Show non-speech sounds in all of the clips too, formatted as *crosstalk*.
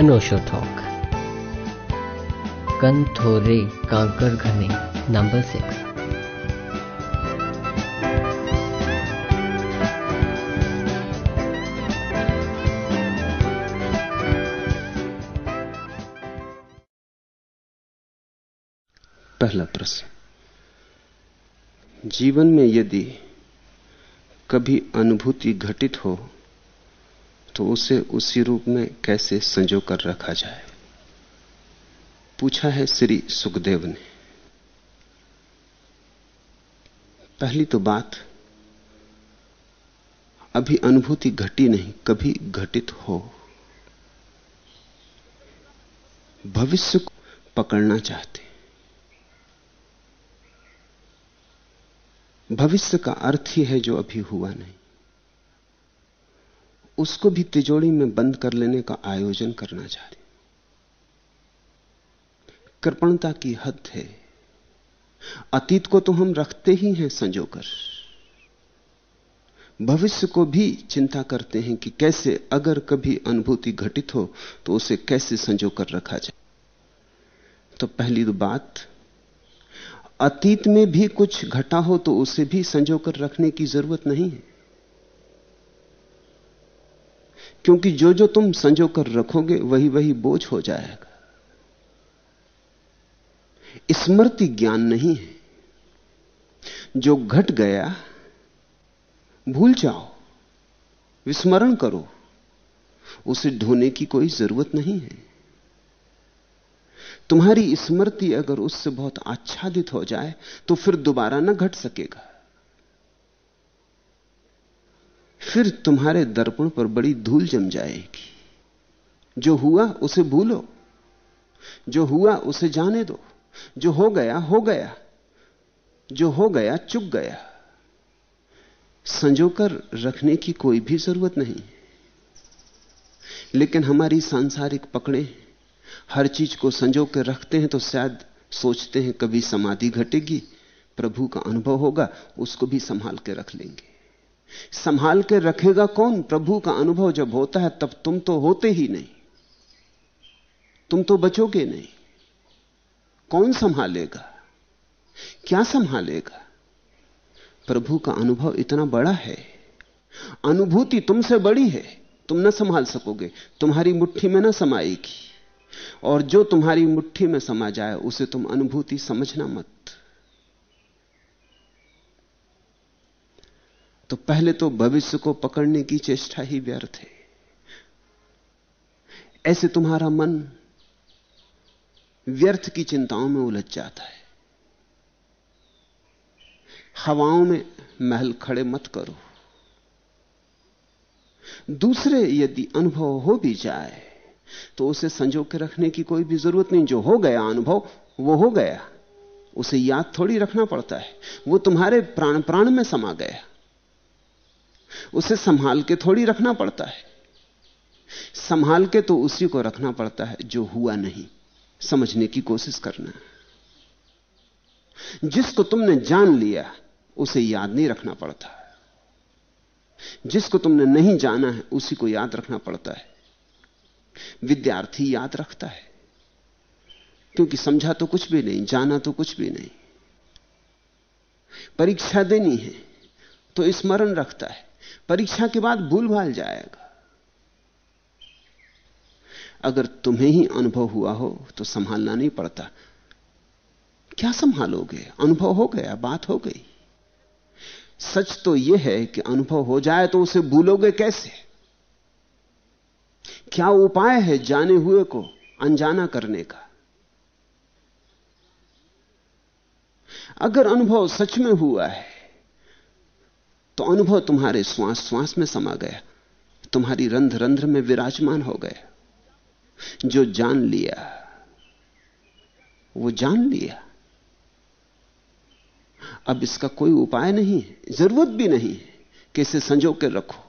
अनोशो talk कन थोरे conquer घने नंबर सिक्स पहला प्रश्न। जीवन में यदि कभी अनुभूति घटित हो तो उसे उसी रूप में कैसे संजो कर रखा जाए? पूछा है श्री सुखदेव ने। पहली तो बात, अभी अनुभूति घटी नहीं, कभी घटित हो। भविष्य को पकड़ना चाहते। भविष्य का अर्थ ही है जो अभी हुआ नहीं। उसको भी तिजोड़ी में बंद कर लेने का आयोजन करना चाहते कृपणता की हद है। अतीत को तो हम रखते ही हैं संजोकर। भविष्य को भी चिंता करते हैं कि कैसे, अगर कभी अनुभूति घटित हो तो उसे कैसे संजोकर रखा जाए। तो पहली तो बात, अतीत में भी कुछ घटा हो तो उसे भी संजोकर रखने की ज़रूरत नहीं है। क्योंकि जो जो तुम संजो कर रखोगे, वही वही बोझ हो जाएगा। स्मृति ज्ञान नहीं है। जो घट गया, भूल जाओ, विस्मरण करो। उसे ढोने की कोई ज़रूरत नहीं है। तुम्हारी स्मृति अगर उससे बहुत आच्छादित हो जाए तो फिर दोबारा ना घट सकेगा। फिर तुम्हारे दर्पण पर बड़ी धूल जम जाएगी। जो हुआ, उसे भूलो। जो हुआ, उसे जाने दो। जो हो गया हो गया। जो हो गया चुक गया। संजोकर रखने की कोई भी ज़रूरत नहीं। लेकिन हमारी सांसारिक पकड़े, हर चीज़ को संजो के रखते हैं तो शायद सोचते हैं कभी समाधि घटेगी, प्रभु का अनुभव होगा, उसको भी संभाल के रख लेंगे। संभाल के रखेगा कौन? प्रभु का अनुभव जब होता है, तब तुम तो होते ही नहीं। तुम तो बचोगे नहीं। कौन संभालेगा? क्या संभालेगा? प्रभु का अनुभव इतना बड़ा है। अनुभूति तुमसे बड़ी है। तुम न संभाल सकोगे। तुम्हारी मुट्ठी में न समाएगी। और जो तुम्हारी मुट्ठी में समा जाए, उसे तुम अनुभूति समझना मत। तो पहले तो भविष्य को पकड़ने की चेष्टा ही व्यर्थ है। ऐसे तुम्हारा मन व्यर्थ की चिंताओं में उलझ जाता है। हवाओं में महल खड़े मत करो। दूसरे यदि अनुभव हो भी जाए तो उसे संजो के रखने की कोई भी ज़रूरत नहीं। जो हो गया अनुभव, वो हो गया। उसे याद थोड़ी रखना पड़ता है। वो तुम्हारे प्राण प्राण में समा गया। उसे संभाल के थोड़ी रखना पड़ता है। संभाल के तो उसी को रखना पड़ता है जो हुआ नहीं। समझने की कोशिश करना। जिसको तुमने जान लिया, उसे याद नहीं रखना पड़ता। जिसको तुमने नहीं जाना है, उसी को याद रखना पड़ता है। विद्यार्थी याद रखता है। क्योंकि समझा तो कुछ भी नहीं, जाना तो कुछ भी नहीं। परीक्षा देनी है तो स्मरण रखता है। परीक्षा के बाद भूल भाल जाएगा। अगर तुम्हें ही अनुभव हुआ हो तो संभालना नहीं पड़ता। क्या संभालोगे? अनुभव हो गया, बात हो गई। सच तो यह है कि अनुभव हो जाए तो उसे भूलोगे कैसे? क्या उपाय है जाने हुए को अनजाना करने का? अगर अनुभव सच में हुआ है तो अनुभव तुम्हारे श्वास श्वास में समा गया। तुम्हारी रंध्र रंध्र में विराजमान हो गया जो जान लिया, वो जान लिया। अब इसका कोई उपाय नहीं ज़रूरत भी नहीं कि इसे संजो के रखो।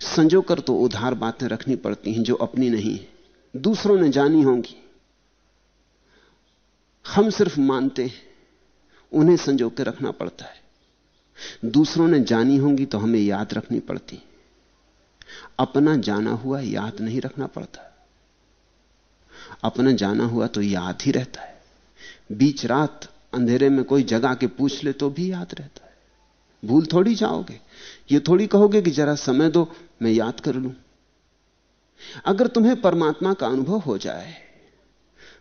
संजोकर तो उधार बातें रखनी पड़ती हैं जो अपनी नहीं है, दूसरों ने जानी होंगी। हम सिर्फ़ मानते हैं, उन्हें संजो के रखना पड़ता है। दूसरों ने जानी होंगी तो हमें याद रखनी पड़ती। अपना जाना हुआ याद नहीं रखना पड़ता। अपना जाना हुआ तो याद ही रहता है। बीच रात अंधेरे में कोई जगा के पूछ ले तो भी याद रहता है। भूल थोड़ी जाओगे। ये थोड़ी कहोगे कि जरा समय दो, मैं याद कर लूँ। अगर तुम्हें परमात्मा का अनुभव हो जाए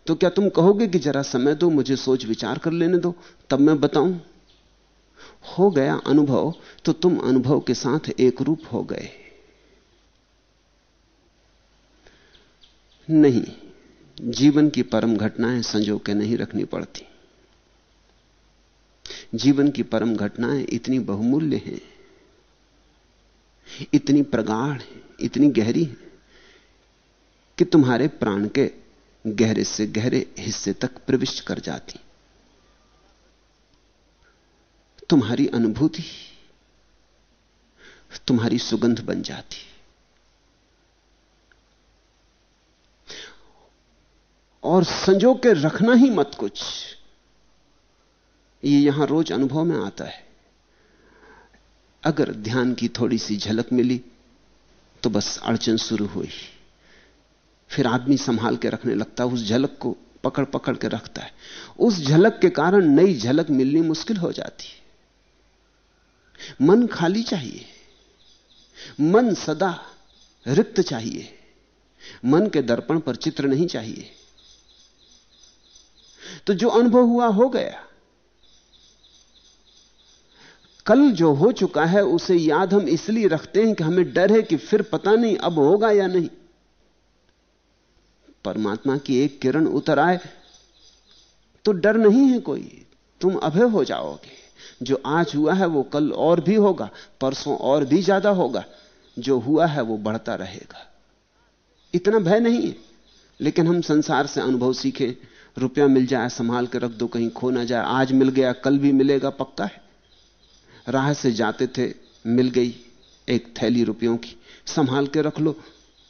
तो क्या तुम कहोगे कि जरा समय दो, मुझे सोच विचार कर लेने दो, तब मैं बताऊँ? हो गया अनुभव तो तुम अनुभव के साथ एक रूप हो गए। नहीं, जीवन की परम घटनाएँ संजो के नहीं रखनी पड़ती। जीवन की परम घटनाएँ इतनी बहुमूल्य हैं, इतनी प्रगाढ़ इतनी गहरी हैं, कि तुम्हारे प्राण के गहरे से गहरे हिस्से तक प्रविष्ट कर जाती। तुम्हारी अनुभूति, तुम्हारी सुगंध बन जाती। और संजो के रखना ही मत कुछ। ये यहाँ रोज अनुभव में आता है। अगर ध्यान की थोड़ी सी झलक मिली तो बस अड़चन शुरू हुई। फिर आदमी संभाल के रखने लगता है उस झलक को पकड़ पकड़ के रखता है। उस झलक के कारण नई झलक मिलनी मुश्किल हो जाती। है मन खाली चाहिए। मन सदा रिक्त चाहिए। मन के दर्पण पर चित्र नहीं चाहिए। तो जो अनुभव हुआ हो गया। कल जो हो चुका है, उसे याद हम इसलिए रखते हैं कि हमें डर है कि फिर पता नहीं अब होगा या नहीं। परमात्मा की एक किरण उतर आए तो डर नहीं है कोई। तुम अभय हो जाओगे। जो आज हुआ है वो कल और भी होगा, परसों और भी ज़्यादा होगा, जो हुआ है वो बढ़ता रहेगा। इतना भय नहीं है, लेकिन हम संसार से अनुभव सीखे, रुपया मिल जाए, संभाल के रख दो, कहीं खो ना जाए, आज मिल गया, कल भी मिलेगा, पक्का है। राह से जाते थे, मिल गई एक थैली रुपयों की, संभाल के रख लो,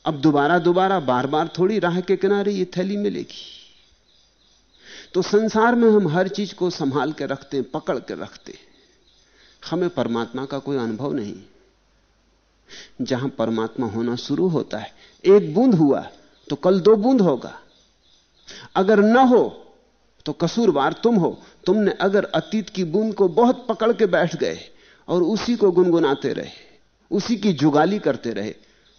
अब दोबारा दोबारा बार बार थोड़ी राह के किनारे ये थैली मिलेगी। तो संसार में हम हर चीज़ को संभाल के रखते हैं, पकड़ के रखते हैं। हमें परमात्मा का कोई अनुभव नहीं। जहाँ परमात्मा होना शुरू होता है, एक बूंद हुआ तो कल दो बूंद होगा। अगर न हो तो कसूरवार तुम हो। तुमने अगर अतीत की बूंद को बहुत पकड़ के बैठ गए और उसी को गुनगुनाते रहे, उसी की जुगाली करते रहे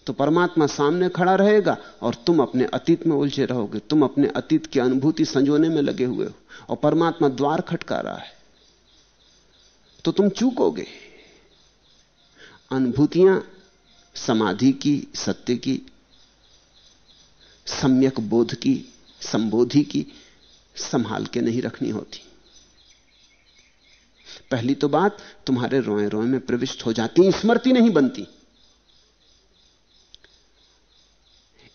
तो परमात्मा सामने खड़ा रहेगा और तुम अपने अतीत में उलझे रहोगे। तुम अपने अतीत की अनुभूति संजोने में लगे हुए हो और परमात्मा द्वार खटका रहा है। तो तुम चूकोगे। अनुभूतियाँ समाधि की, सत्य की, सम्यक बोध की, संबोधि की संभाल के नहीं रखनी होती। पहली तो बात, तुम्हारे रोए रोए में प्रविष्ट हो जाती, स्मृति नहीं बनती।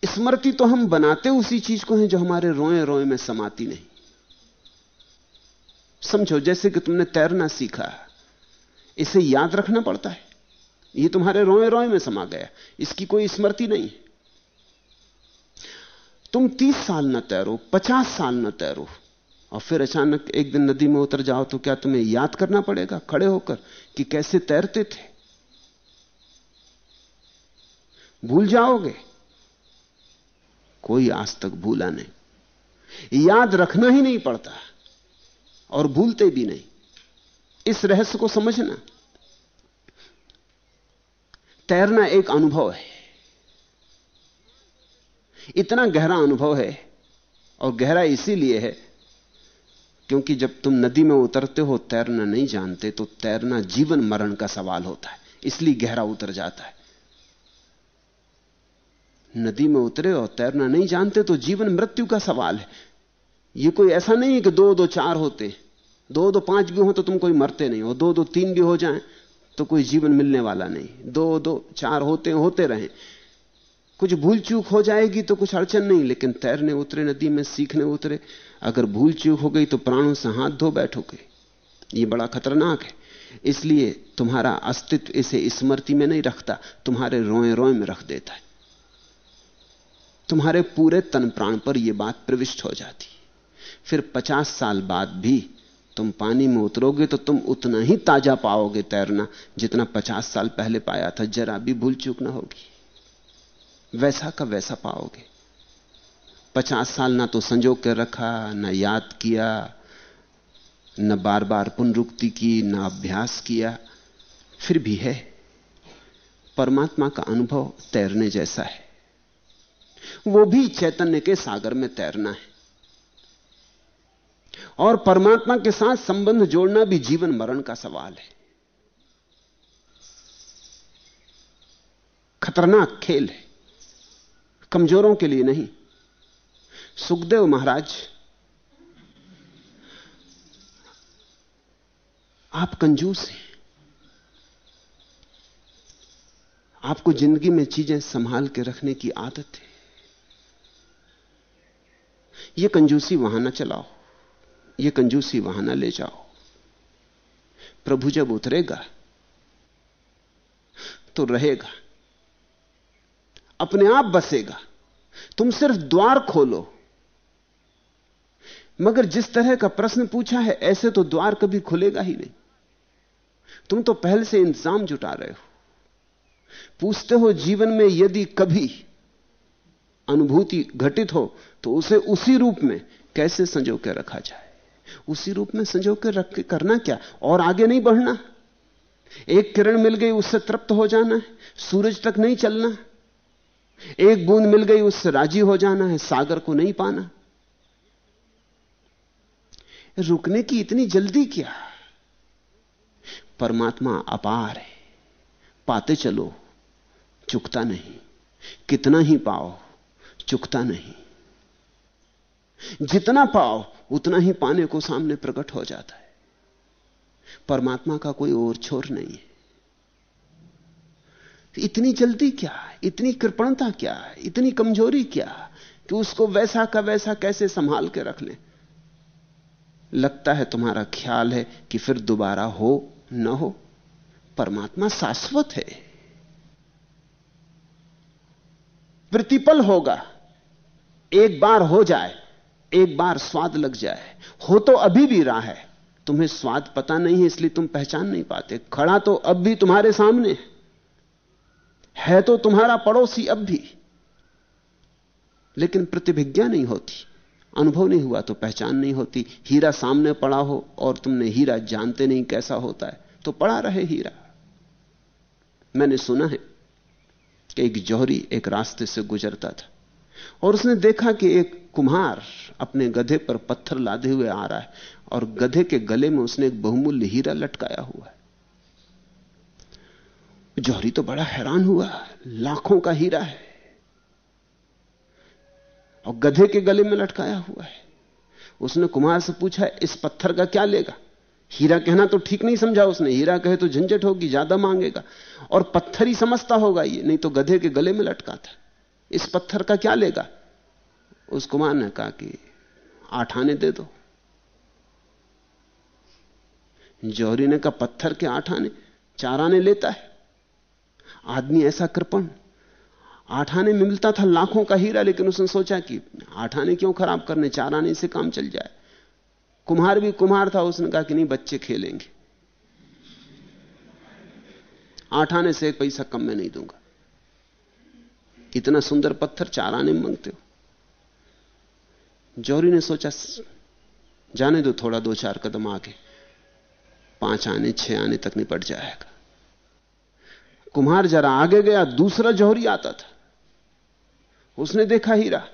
स्मृति तो हम बनाते उसी चीज़ को हैं जो हमारे रोए रोए में समाती नहीं। समझो, जैसे कि तुमने तैरना सीखा, इसे याद रखना पड़ता है। ये तुम्हारे रोए रोए में समा गया, इसकी कोई स्मृति नहीं। तुम तीस साल न तैरो, पचास साल न तैरो, और फिर अचानक एक दिन नदी में उतर जाओ तो क्या तुम्हें याद करना पड़ेगा, खड़े होकर, कि कैसे तैरते थे? भूल जाओगे? कोई आज तक भूला नहीं। याद रखना ही नहीं पड़ता और भूलते भी नहीं। इस रहस्य को समझना। तैरना एक अनुभव है। इतना गहरा अनुभव है और गहरा इसीलिए है क्योंकि जब तुम नदी में उतरते हो तैरना नहीं जानते तो तैरना जीवन मरण का सवाल होता है। इसलिए गहरा उतर जाता है। नदी में उतरे और तैरना नहीं जानते तो जीवन मृत्यु का सवाल है। यह कोई ऐसा नहीं है कि दो दो, चार होते। दो दो, पाँच भी हो तो तुम कोई मरते नहीं हो। दो दो, तीन भी हो जाएँ तो कोई जीवन मिलने वाला नहीं। दो दो, चार होते होते रहे। कुछ भूल चूक हो जाएगी तो कुछ अड़चन नहीं, लेकिन तैरने उतरे, नदी में सीखने उतरे। अगर भूल चूक हो गई तो प्राणों से हाथ धो बैठोगे। ये बड़ा खतरनाक है। इसलिए तुम्हारा अस्तित्व इसे स्मृति में नहीं रखता, तुम्हारे रोए रोए में रख देता है। तुम्हारे पूरे तन प्राण पर यह बात प्रविष्ट हो जाती। फिर पचास साल बाद भी तुम पानी में उतरोगे तो तुम उतना ही ताज़ा पाओगे तैरना जितना पचास साल पहले पाया था। जरा भी भूल चूक ना होगी। वैसा का वैसा पाओगे। पचास साल ना तो संजो कर रखा, ना याद किया, न बार बार पुनरुक्ति की, न अभ्यास किया। फिर भी है। परमात्मा का अनुभव तैरने जैसा है। वो भी चैतन्य के सागर में तैरना है। और परमात्मा के साथ संबंध जोड़ना भी जीवन मरण का सवाल है। खतरनाक खेल है। कमजोरों के लिए नहीं। सुखदेव महाराज, आप कंजूस हैं। आपको ज़िंदगी में चीज़ें संभाल के रखने की आदत है। यह कंजूसी वहाँ ना चलाओ यह कंजूसी वहाँ ना ले जाओ। प्रभु जब उतरेगा तो रहेगा, अपने आप बसेगा, तुम सिर्फ़ द्वार खोलो। मगर जिस तरह का प्रश्न पूछा है, ऐसे तो द्वार कभी खुलेगा ही नहीं। तुम तो पहले से इंतज़ाम जुटा रहे हो। पूछते हो जीवन में यदि कभी अनुभूति घटित हो तो उसे उसी रूप में कैसे संजो के रखा जाए? उसी रूप में संजो के रख के करना क्या? और आगे नहीं बढ़ना। एक किरण मिल गई, उससे तृप्त हो जाना है, सूरज तक नहीं चलना। एक बूंद मिल गई, उससे राज़ी हो जाना है, सागर को नहीं पाना। रुकने की इतनी जल्दी क्या? परमात्मा अपार है। पाते चलो, चुकता नहीं। कितना ही पाओ चुकता नहीं। जितना पाओ, उतना ही पाने को सामने प्रकट हो जाता है। परमात्मा का कोई और छोर नहीं है। इतनी जल्दी क्या? इतनी कृपणता क्या? इतनी कमज़ोरी क्या? कि उसको वैसा का वैसा कैसे संभाल के रख ले? लगता है तुम्हारा ख्याल है कि फिर दोबारा हो, न हो। परमात्मा शाश्वत है। प्रतिपल होगा। एक बार हो जाए, एक बार स्वाद लग जाए। हो तो अभी भी रहा है। तुम्हें स्वाद पता नहीं है, इसलिए तुम पहचान नहीं पाते। खड़ा तो अब भी तुम्हारे सामने है। है तो तुम्हारा पड़ोसी अब भी। लेकिन प्रतिभिज्ञा नहीं होती। अनुभव नहीं हुआ तो पहचान नहीं होती। हीरा सामने पड़ा हो और तुमने हीरा जानते नहीं कैसा होता है तो पड़ा रहे हीरा। मैंने सुना है कि एक जौहरी एक रास्ते से गुजरता था। और उसने देखा कि एक कुम्हार अपने गधे पर पत्थर लादे हुए आ रहा है और गधे के गले में उसने एक बहुमूल्य हीरा लटकाया हुआ है। जौहरी तो बड़ा हैरान हुआ, लाखों का हीरा है और गधे के गले में लटकाया हुआ है। उसने कुमार से पूछा, इस पत्थर का क्या लेगा? हीरा कहना तो ठीक नहीं समझा उसने। हीरा कहे तो झंझट होगी, ज़्यादा मांगेगा और पत्थर ही समझता होगा ये, नहीं तो गधे के गले में लटका था इस पत्थर का क्या लेगा? उस कुमार ने कहा कि, आठ आने दे दो। जौहरी ने कहा, पत्थर के आठ आने, चार आने लेता है। आदमी ऐसा कृपण। आठ आने में मिलता था लाखों का हीरा, लेकिन उसने सोचा कि, आठ आने क्यों खराब करने, चार आने से काम चल जाए। कुम्हार भी कुम्हार था, उसने कहा कि, नहीं, बच्चे खेलेंगे। आठ आने से एक पैसा कम मैं नहीं दूँगा। इतना सुंदर पत्थर चार आने में मांगते हो? जौहरी ने सोचा, जाने दो थोड़ा, दो चार कदम आगे। पाँच आने, छह आने तक निपट जाएगा। कुम्हार जरा आगे गया, दूसरा जौहरी आता था। उसने देखा हीरा।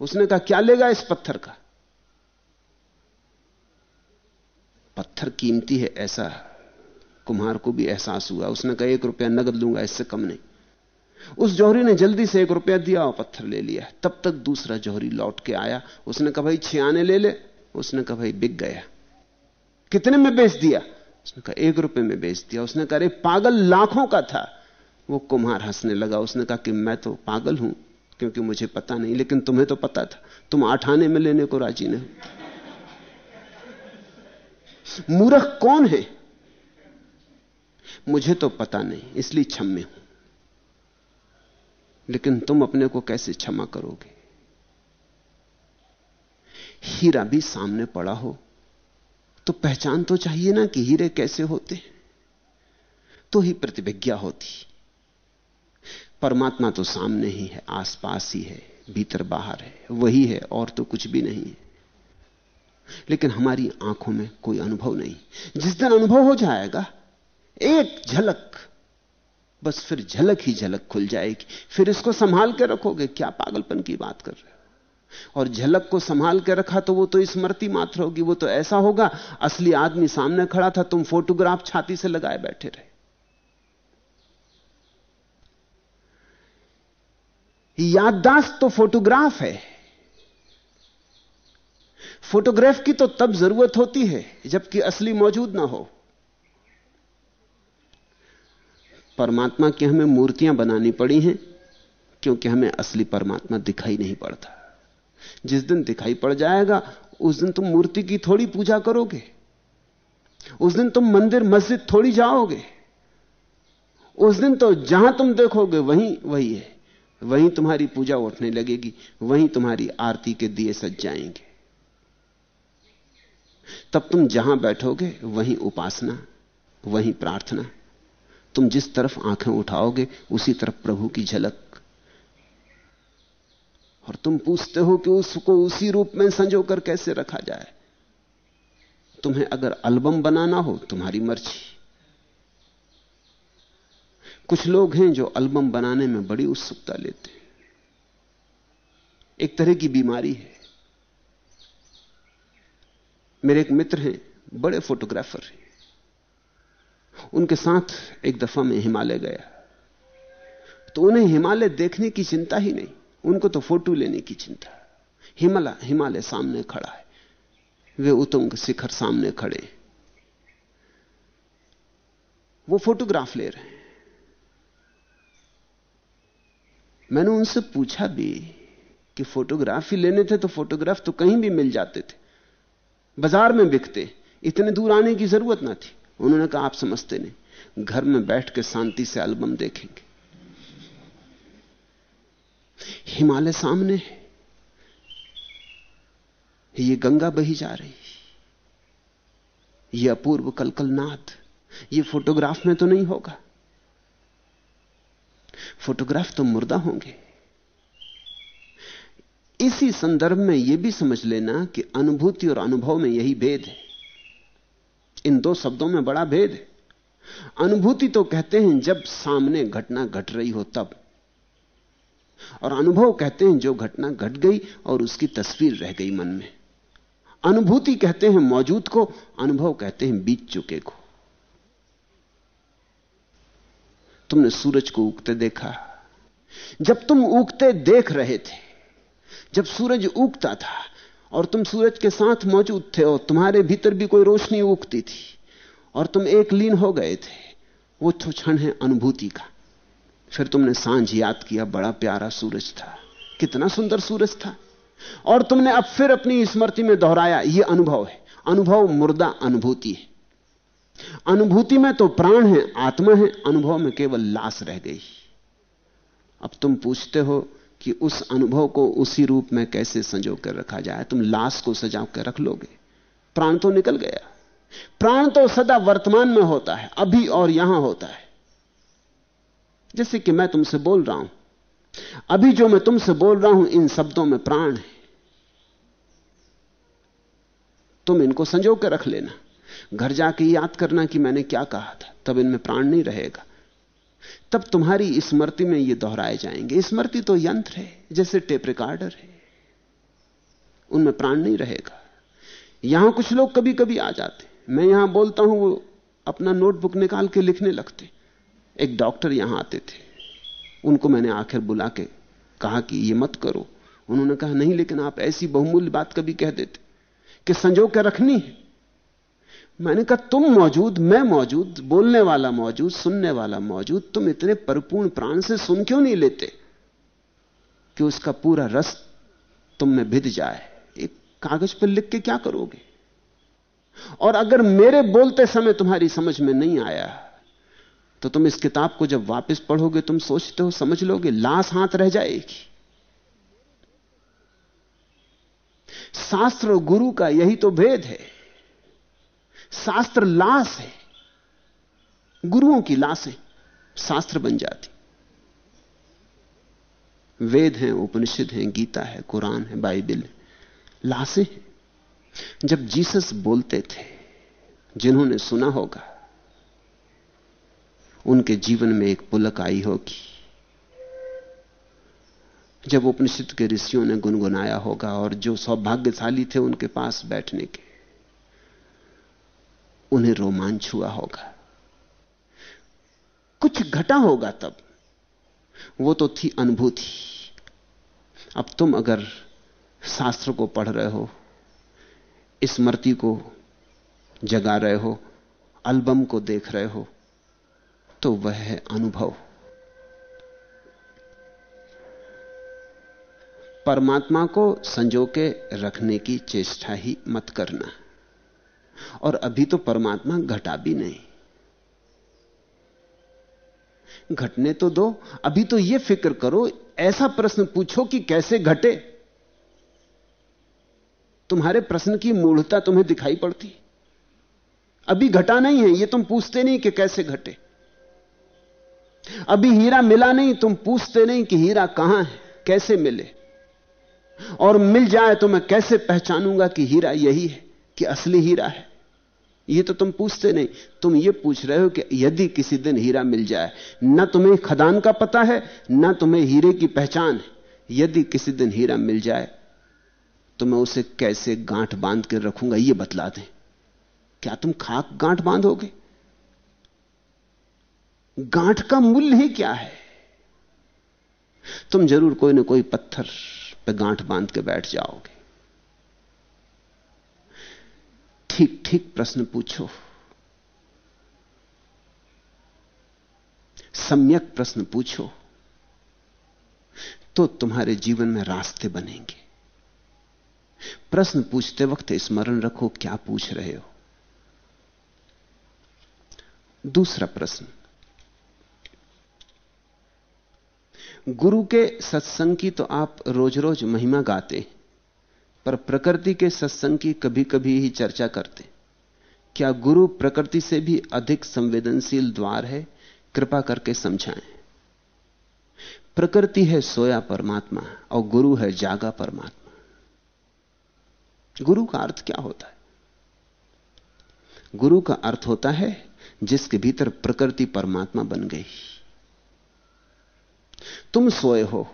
उसने कहा, क्या लेगा इस पत्थर का? पत्थर कीमती है, ऐसा कुम्हार को भी एहसास हुआ। उसने कहा, एक रुपया नगद लूँगा, इससे कम नहीं। उस जौहरी ने जल्दी से एक रुपया दिया और पत्थर ले लिया। तब तक दूसरा जौहरी लौट के आया। उसने कहा, भाई छियाने ले ले। उसने कहा, भाई, बिक गया। कितने में बेच दिया? उसने कहा, एक रुपए में बेच दिया। उसने कहा, अरे, पागल लाखों का था। वो कुम्हार हंसने लगा। उसने कहा कि, मैं तो पागल हूँ, क्योंकि मुझे पता नहीं, लेकिन तुम्हें तो पता था। तुम आठ आने में लेने को राज़ी नहीं मूर्ख कौन है? मुझे तो पता नहीं, इसलिए क्षम्य हूँ। लेकिन तुम अपने को कैसे क्षमा करोगे? हीरा भी सामने पड़ा हो तो पहचान तो चाहिए ना कि हीरे कैसे होते तो ही प्रतिभिज्ञा होती। परमात्मा तो सामने ही है, आसपास ही है, भीतर बाहर है, वही है, और तो कुछ भी नहीं है। लेकिन हमारी आँखों में कोई अनुभव नहीं। जिस दिन अनुभव हो जाएगा, एक झलक बस फिर झलक ही झलक खुल जाएगी। फिर इसको संभाल के रखोगे? क्या पागलपन की बात कर रहे हो? और झलक को संभाल के रखा तो वो तो स्मृति मात्र होगी, वो तो ऐसा होगा। असली आदमी सामने खड़ा था, तुम फोटोग्राफ छाती से लगाए बैठे रहे। याददाश्त तो फोटोग्राफ है। फोटोग्राफ की तो तब ज़रूरत होती है, जबकि असली मौजूद ना हो। परमात्मा की हमें मूर्तियाँ बनानी पड़ी हैं, क्योंकि हमें असली परमात्मा दिखाई नहीं पड़ता। जिस दिन दिखाई पड़ जाएगा, उस दिन तुम मूर्ति की थोड़ी पूजा करोगे। उस दिन तुम मंदिर, मस्जिद थोड़ी जाओगे। उस दिन तो जहाँ तुम देखोगे, वहीं, वही है। वहीं तुम्हारी पूजा उठने लगेगी, वहीं तुम्हारी आरती के दिए सज जाएँगे। तब तुम जहाँ बैठोगे, वहीं उपासना, वहीं प्रार्थना। तुम जिस तरफ़ आँखें उठाओगे, उसी तरफ़ प्रभु की झलक। और तुम पूछते हो कि उसको उसी रूप में संजो कर कैसे रखा जाए? तुम्हें अगर एल्बम बनाना हो, तुम्हारी मर्ज़ी। कुछ लोग हैं जो एल्बम बनाने में बड़ी उत्सुकता लेते हैं। एक तरह की बीमारी है। मेरे एक मित्र हैं, बड़े फोटोग्राफर हैं। उनके साथ एक दफ़ा में हिमालय गया। तो उन्हें हिमालय देखने की चिंता ही नहीं, उनको तो फ़ोटो लेने की चिंता। हिमालय हिमालय सामने खड़ा है। वे उतुंग शिखर सामने खड़े वो फोटोग्राफ ले रहे हैं। मैंने उनसे पूछा भी कि फोटोग्राफी लेने थे तो फोटोग्राफ तो कहीं भी मिल जाते थे। बाज़ार में बिकते, इतने दूर आने की ज़रूरत ना थी। उन्होंने कहा, आप समझते नहीं। घर में बैठ के शांति से एल्बम देखेंगे। हिमालय सामने है। ये गंगा बही जा रही ये अपूर्व कलकल नाद। ये फोटोग्राफ में तो नहीं होगा। फोटोग्राफ तो मुर्दा होंगे। इसी संदर्भ में यह भी समझ लेना कि अनुभूति और अनुभव में यही भेद है। इन दो शब्दों में बड़ा भेद है। अनुभूति तो कहते हैं जब सामने घटना घट रही हो तब। और अनुभव कहते हैं जो घटना घट गई और उसकी तस्वीर रह गई मन में। अनुभूति कहते हैं मौजूद को, अनुभव कहते हैं बीत चुके को। तुमने सूरज को उगते देखा। जब तुम उगते देख रहे थे, जब सूरज उगता था और तुम सूरज के साथ मौजूद थे और तुम्हारे भीतर भी कोई रोशनी उगती थी और तुम एक लीन हो गए थे। वो तो क्षण है अनुभूति का। फिर तुमने साँझ याद किया, बड़ा प्यारा सूरज था। कितना सुंदर सूरज था। और तुमने अब फिर अपनी स्मृति में दोहराया यह अनुभव है। अनुभव मुर्दा अनुभूति है। अनुभूति में तो प्राण है, आत्मा है, अनुभव में केवल लाश रह गई। अब तुम पूछते हो कि उस अनुभव को उसी रूप में कैसे संजो कर रखा जाए? तुम लाश को सजा कर रख लोगे। प्राण तो निकल गया। प्राण तो सदा वर्तमान में होता है, अभी और यहाँ होता है। जैसे कि मैं तुमसे बोल रहा हूँ। अभी जो मैं तुमसे बोल रहा हूँ, इन शब्दों में प्राण है। तुम इनको संजो कर रख लेना। घर जाके याद करना कि मैंने क्या कहा था, तब इनमें प्राण नहीं रहेगा। तब तुम्हारी स्मृति में ये दोहराए जाएँगे। स्मृति तो यंत्र है, जैसे टेप रिकॉर्डर है। उनमें प्राण नहीं रहेगा। यहाँ कुछ लोग कभी कभी आ जाते मैं यहाँ बोलता हूँ, वो अपना नोटबुक निकाल के लिखने लगते एक डॉक्टर यहाँ आते थे। उनको मैंने आखिर बुला के कहा कि ये मत करो। उन्होंने कहा, नहीं, लेकिन आप ऐसी बहुमूल्य बात कभी कह देते कि संजो के रखनी है? मैंने कहा, तुम मौजूद, मैं मौजूद, बोलने वाला मौजूद, सुनने वाला मौजूद, तुम इतने परिपूर्ण प्राण से सुन क्यों नहीं लेते कि उसका पूरा रस तुम में भिद जाए? एक कागज़ पर लिख के क्या करोगे? और अगर मेरे बोलते समय तुम्हारी समझ में नहीं आया तो तुम इस किताब को जब वापस पढ़ोगे, तुम सोचते हो, समझ लोगे, लाश हाथ रह जाएगी। शास्त्र गुरु का यही तो भेद है। शास्त्र लाश है। गुरुओं की लाशें शास्त्र बन जाती। वेद हैं, उपनिषद हैं, गीता है, कुरान है, बाइबिल है। लाशें जब जीसस बोलते थे, जिन्होंने सुना होगा, उनके जीवन में एक पुलक आई होगी। जब उपनिषद के ऋषियों ने गुनगुनाया होगा और जो सौभाग्यशाली थे उनके पास बैठने के उन्हें रोमांच हुआ होगा। कुछ घटा होगा तब। वो तो थी अनुभूति। अब तुम अगर शास्त्र को पढ़ रहे हो स्मृति को जगा रहे हो एल्बम को देख रहे हो तो वह है अनुभव। परमात्मा को संजो के रखने की चेष्टा ही मत करना। और अभी तो परमात्मा घटा भी नहीं। घटने तो दो, अभी तो यह फ़िक्र करो, ऐसा प्रश्न पूछो कि कैसे घटे। तुम्हारे प्रश्न की मूढ़ता तुम्हें दिखाई पड़ती। अभी घटा नहीं है यह तुम पूछते नहीं कि कैसे घटे। अभी हीरा मिला नहीं, तुम पूछते नहीं कि हीरा कहाँ है, कैसे मिले। और मिल जाए तो मैं कैसे पहचानूँगा कि हीरा यही है, कि असली हीरा है। ये तो तुम पूछते नहीं। तुम ये पूछ रहे हो कि यदि किसी दिन हीरा मिल जाए, ना तुम्हें खदान का पता है, ना तुम्हें हीरे की पहचान है। यदि किसी दिन हीरा मिल जाए तो मैं उसे कैसे गांठ बाँध कर रखूँगा, ये बतला दें। क्या तुम खाक गांठ बांधोगे? गांठ का मूल्य ही क्या है? तुम ज़रूर कोई ना कोई पत्थर पे गांठ बाँध के बैठ जाओगे। ठीक ठीक प्रश्न पूछो। सम्यक प्रश्न पूछो तो तुम्हारे जीवन में रास्ते बनेंगे। प्रश्न पूछते वक्त स्मरण रखो क्या पूछ रहे हो। दूसरा प्रश्न, गुरु के सत्संग की तो आप रोज रोज महिमा गाते पर प्रकृति के सत्संग की कभी कभी ही चर्चा करते। क्या गुरु प्रकृति से भी अधिक संवेदनशील द्वार है? कृपा करके समझाएँ। प्रकृति है सोया परमात्मा और गुरु है जागा परमात्मा। गुरु का अर्थ क्या होता है? गुरु का अर्थ होता है जिसके भीतर प्रकृति परमात्मा बन गई। तुम सोए हो।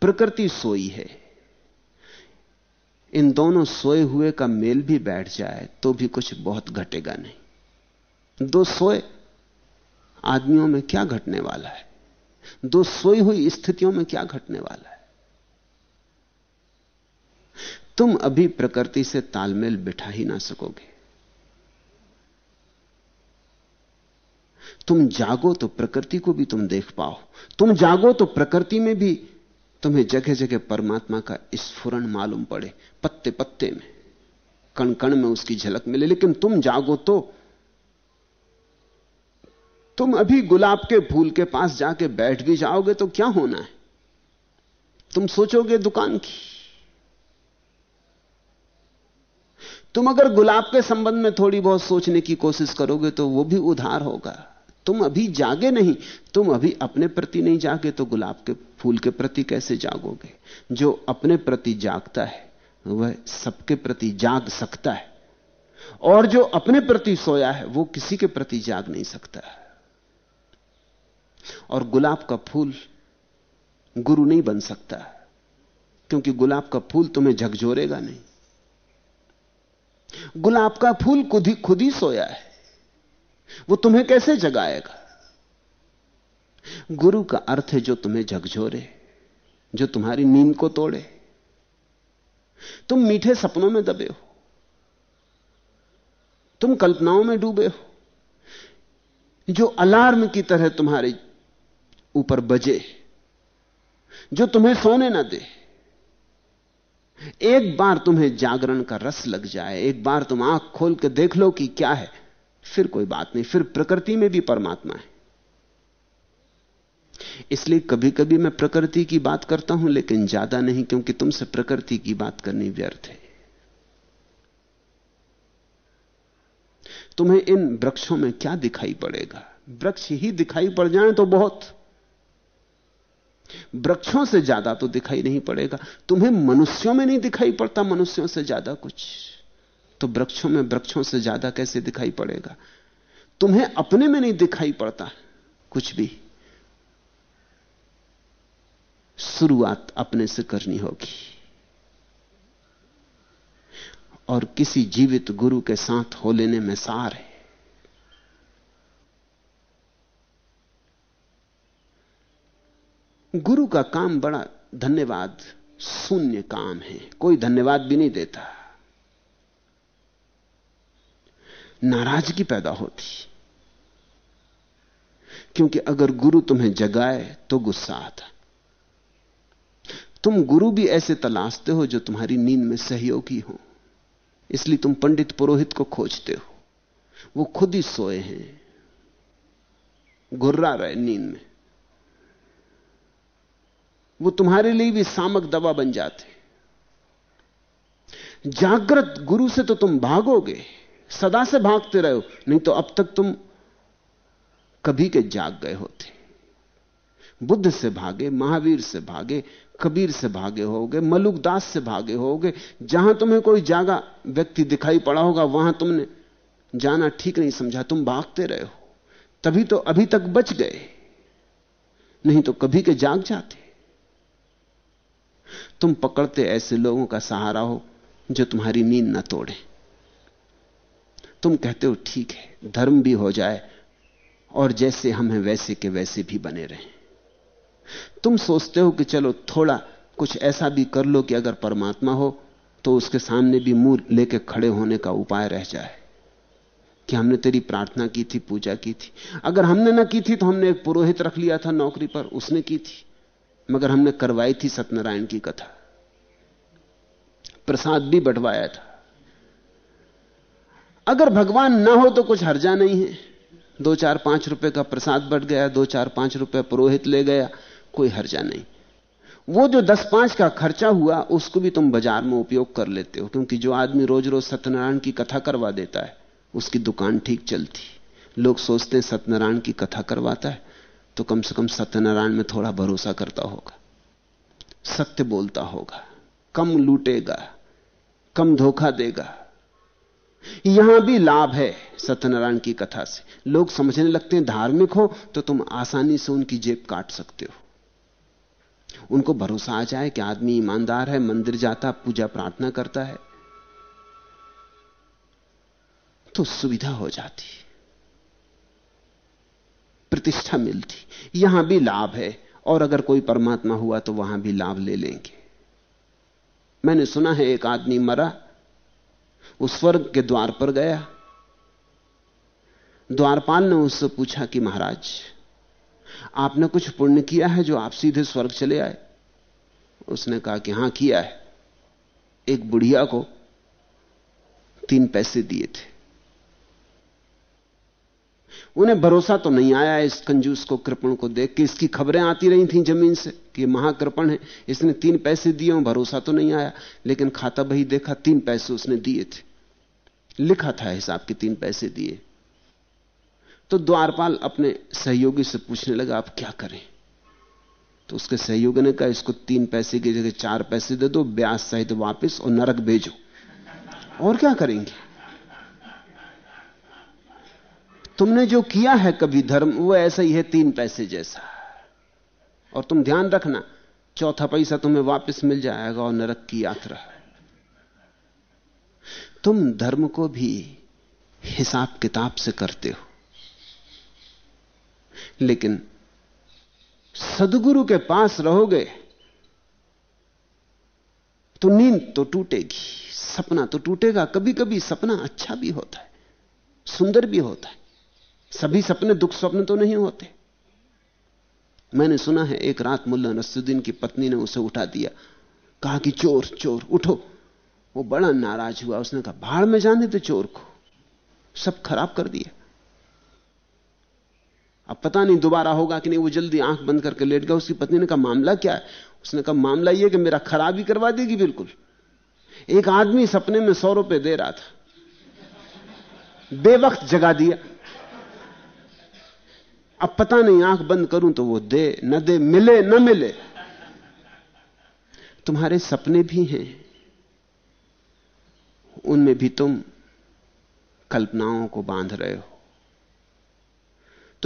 प्रकृति सोई है। इन दोनों सोए हुए का मेल भी बैठ जाए तो भी कुछ बहुत घटेगा नहीं। दो सोए आदमियों में क्या घटने वाला है? दो सोई हुई स्थितियों में क्या घटने वाला है? तुम अभी प्रकृति से तालमेल बिठा ही ना सकोगे। तुम जागो तो प्रकृति को भी तुम देख पाओ। तुम जागो तो प्रकृति में भी तुम्हें जगह जगह परमात्मा का स्फुरन मालूम पड़े। पत्ते पत्ते में कण कण में उसकी झलक मिले। लेकिन तुम जागो तो तुम अभी गुलाब के फूल के पास जाके बैठ भी जाओगे तो क्या होना है? तुम सोचोगे दुकान की। तुम अगर गुलाब के संबंध में थोड़ी बहुत सोचने की कोशिश करोगे तो वो भी उधार होगा। तुम अभी जागे नहीं, तुम अभी अपने प्रति नहीं जागे तो गुलाब के फूल के प्रति कैसे जागोगे? जो अपने प्रति जागता है वह सबके प्रति जाग सकता है। और जो अपने प्रति सोया है, वो किसी के प्रति जाग नहीं सकता और गुलाब का फूल गुरु नहीं बन सकता क्योंकि गुलाब का फूल तुम्हें झकझोरेगा नहीं। गुलाब का फूल खुद ही खुद ही सोया है, वो तुम्हें कैसे जगाएगा? गुरु का अर्थ है जो तुम्हें झकझोरे, जो तुम्हारी नींद को तोड़े। तुम मीठे सपनों में दबे हो। तुम कल्पनाओं में डूबे हो। जो अलार्म की तरह तुम्हारे ऊपर बजे, जो तुम्हें सोने ना दे। एक बार तुम्हें जागरण का रस लग जाए, एक बार तुम आँख खोल के देख लो कि क्या है। फिर कोई बात नहीं, फिर प्रकृति में भी परमात्मा है। इसलिए कभी कभी मैं प्रकृति की बात करता हूँ, लेकिन ज़्यादा नहीं, क्योंकि तुमसे प्रकृति की बात करनी व्यर्थ है। तुम्हें इन वृक्षों में क्या दिखाई पड़ेगा? वृक्ष ही दिखाई पड़ जाए तो बहुत। वृक्षों से ज़्यादा तो दिखाई नहीं पड़ेगा। तुम्हें मनुष्यों में नहीं दिखाई पड़ता, मनुष्यों से ज़्यादा कुछ। तो वृक्षों में वृक्षों से ज़्यादा कैसे दिखाई पड़ेगा? तुम्हें अपने में नहीं दिखाई पड़ता, कुछ भी। शुरुआत अपने से करनी होगी। और किसी जीवित गुरु के साथ हो लेने में सार है। गुरु का काम बड़ा धन्यवाद, शून्य काम है। कोई धन्यवाद भी नहीं देता। नाराज़गी पैदा होती। क्योंकि अगर गुरु तुम्हें जगाए तो गुस्सा आता। तुम गुरु भी ऐसे तलाशते हो जो तुम्हारी नींद में सहयोगी हो। इसलिए तुम पंडित पुरोहित को खोजते हो। वो खुद ही सोए हैं। गुर्रा रहे नींद में। वो तुम्हारे लिए भी सामक दवा बन जाते। जागृत गुरु से तो तुम भागोगे। सदा से भागते रहो। नहीं तो अब तक तुम कभी के जाग गए होते। बुद्ध से भागे, महावीर से भागे कबीर से भागे होगे मलुकदास से भागे होगे, जहाँ तुम्हें कोई जागा व्यक्ति दिखाई पड़ा होगा, वहाँ तुमने जाना ठीक नहीं समझा, तुम भागते रहे हो। तभी तो अभी तक बच गए। नहीं तो कभी के जाग जाते। तुम पकड़ते ऐसे लोगों का सहारा हो, जो तुम्हारी नींद न तोड़े। तुम कहते हो, ठीक है, धर्म भी हो जाए, और जैसे हम हैं, वैसे के वैसे भी बने रहें। तुम सोचते हो कि चलो, थोड़ा कुछ ऐसा भी कर लो कि अगर परमात्मा हो तो उसके सामने भी मुँह लेके खड़े होने का उपाय रह जाए। कि हमने तेरी प्रार्थना की थी, पूजा की थी। अगर हमने ना की थी तो हमने एक पुरोहित रख लिया था नौकरी पर, उसने की थी। मगर हमने करवाई थी सत्यनारायण की कथा। प्रसाद भी बंटवाया था। अगर भगवान ना हो तो कुछ हर्जा नहीं है। दो चार पाँच रुपए का प्रसाद बट गया, दो चार पाँच रुपए पुरोहित ले गया कोई हर्जा नहीं। वो जो दस पाँच का खर्चा हुआ, उसको भी तुम बाज़ार में उपयोग कर लेते हो, क्योंकि जो आदमी रोज रोज सत्यनारायण की कथा करवा देता है, उसकी दुकान ठीक चलती। लोग सोचते हैं सत्यनारायण की कथा करवाता है तो कम से कम सत्यनारायण में थोड़ा भरोसा करता होगा, सत्य बोलता होगा, कम लूटेगा, कम धोखा देगा। यहाँ भी लाभ है सत्यनारायण की कथा से। लोग समझने लगते हैं, धार्मिक हो तो तुम आसानी से उनकी जेब काट सकते हो। उनको भरोसा आ जाए कि आदमी ईमानदार है, मंदिर जाता, पूजा प्रार्थना करता है तो सुविधा हो जाती, प्रतिष्ठा मिलती। यहाँ भी लाभ है, और अगर कोई परमात्मा हुआ तो वहाँ भी लाभ ले लेंगे। मैंने सुना है, एक आदमी मरा, वो स्वर्ग के द्वार पर गया। द्वारपाल ने उससे पूछा कि महाराज आपने कुछ पुण्य किया है जो आप सीधे स्वर्ग चले आए? उसने कहा कि हाँ, किया है। एक बुढ़िया को तीन पैसे दिए थे। उन्हें भरोसा तो नहीं आया इस कंजूस को, कृपण को देख के। इसकी खबरें आती रही थी ज़मीन से कि महाकृपण है। इसने तीन पैसे दिए भरोसा तो नहीं आया। लेकिन खाता बही देखा, तीन पैसे उसने दिए थे। लिखा था हिसाब के तीन पैसे दिए। तो द्वारपाल अपने सहयोगी से पूछने लगा, आप क्या करें? तो उसके सहयोगी ने कहा, इसको तीन पैसे की जगह चार पैसे दे दो, ब्याज सहित वापस और नरक भेजो। और क्या करेंगे? तुमने जो किया है कभी धर्म, वो ऐसा ही है तीन पैसे जैसा। और तुम ध्यान रखना, चौथा पैसा तुम्हें वापस मिल जाएगा और नरक की यात्रा। तुम धर्म को भी हिसाब किताब से करते हो। लेकिन सदगुरु के पास रहोगे तो नींद तो टूटेगी, सपना तो टूटेगा। कभी कभी सपना अच्छा भी होता है, सुंदर भी होता है। सभी सपने दुख स्वप्न तो नहीं होते। मैंने सुना है, एक रात मुल्ला नसुद्दीन की पत्नी ने उसे उठा दिया। कहा कि, चोर चोर, उठो। वो बड़ा नाराज़ हुआ। उसने कहा, भाड़ में जाने दे चोर को। सब खराब कर दिया। अब पता नहीं दोबारा होगा कि नहीं, वो जल्दी आँख बंद करके लेट गया। उसकी पत्नी ने कहा, मामला क्या है? उसने कहा, मामला यह कि मेरा खराबी करवा देगी बिल्कुल। एक आदमी सपने में सौ रुपए दे रहा था। बेवक्त जगा दिया। अब पता नहीं आँख बंद करूँ तो वो दे, न दे, मिले, न मिले। तुम्हारे सपने भी हैं। उनमें भी तुम कल्पनाओं को बाँध रहे हो।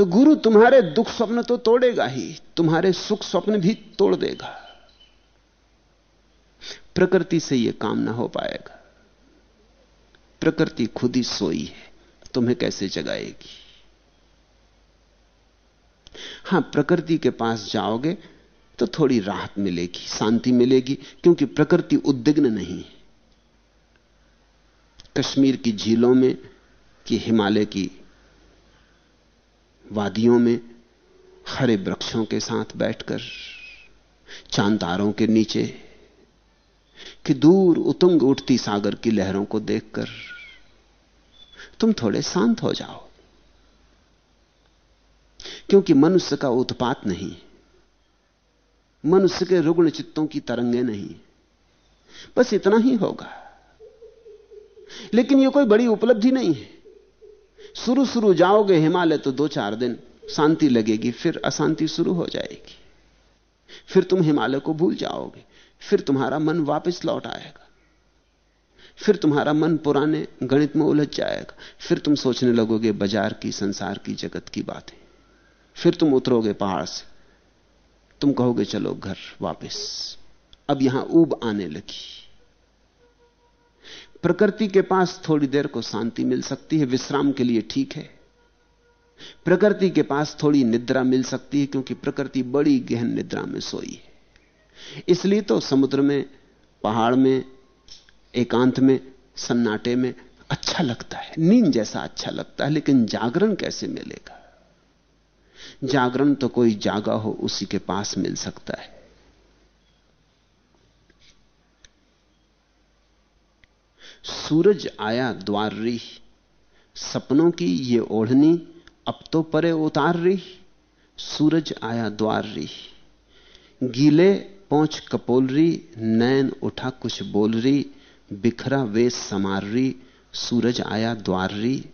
तो गुरु तुम्हारे दुख स्वप्न तो तोड़ेगा ही, तुम्हारे सुख स्वप्न भी तोड़ देगा। प्रकृति से यह काम ना हो पाएगा। प्रकृति खुद ही सोई है, तुम्हें कैसे जगाएगी? हाँ, प्रकृति के पास जाओगे तो थोड़ी राहत मिलेगी, शांति मिलेगी, क्योंकि प्रकृति उद्विग्न नहीं है। कश्मीर की झीलों में कि हिमालय की वादियों में हरे वृक्षों के साथ बैठकर चांतारों के नीचे, कि दूर उतुंग उठती सागर की लहरों को देखकर, तुम थोड़े शांत हो जाओ। क्योंकि मनुष्य का उत्पात नहीं, मनुष्य के रुग्ण चित्तों की तरंगे नहीं, बस इतना ही होगा। लेकिन यह कोई बड़ी उपलब्धि नहीं है। शुरू शुरू जाओगे हिमालय तो दो चार दिन, शांति लगेगी, फिर अशांति शुरू हो जाएगी। फिर तुम हिमालय को भूल जाओगे, फिर तुम्हारा मन वापस लौट आएगा। फिर तुम्हारा मन पुराने गणित में उलझ जाएगा, फिर तुम सोचने लगोगे बाज़ार की, संसार की, जगत की बातें। फिर तुम उतरोगे पहाड़ से। तुम कहोगे, चलो घर वापस, अब यहाँ ऊब आने लगी। प्रकृति के पास थोड़ी देर को शांति मिल सकती है, विश्राम के लिए ठीक है। प्रकृति के पास थोड़ी निद्रा मिल सकती है, क्योंकि प्रकृति बड़ी गहन निद्रा में सोई है। इसलिए तो समुद्र में, पहाड़ में, एकांत में, सन्नाटे में अच्छा लगता है। नींद जैसा अच्छा लगता है, लेकिन जागरण कैसे मिलेगा? जागरण तो कोई जागा हो, उसी के पास मिल सकता है। सूरज आया द्वार रही सपनों की ये ओढ़नी अब तो परे उतार रही सूरज आया द्वार रही गीले पहुँच कपोल रही नैन उठा कुछ बोल रही बिखरा वे समार रही सूरज आया द्वार रही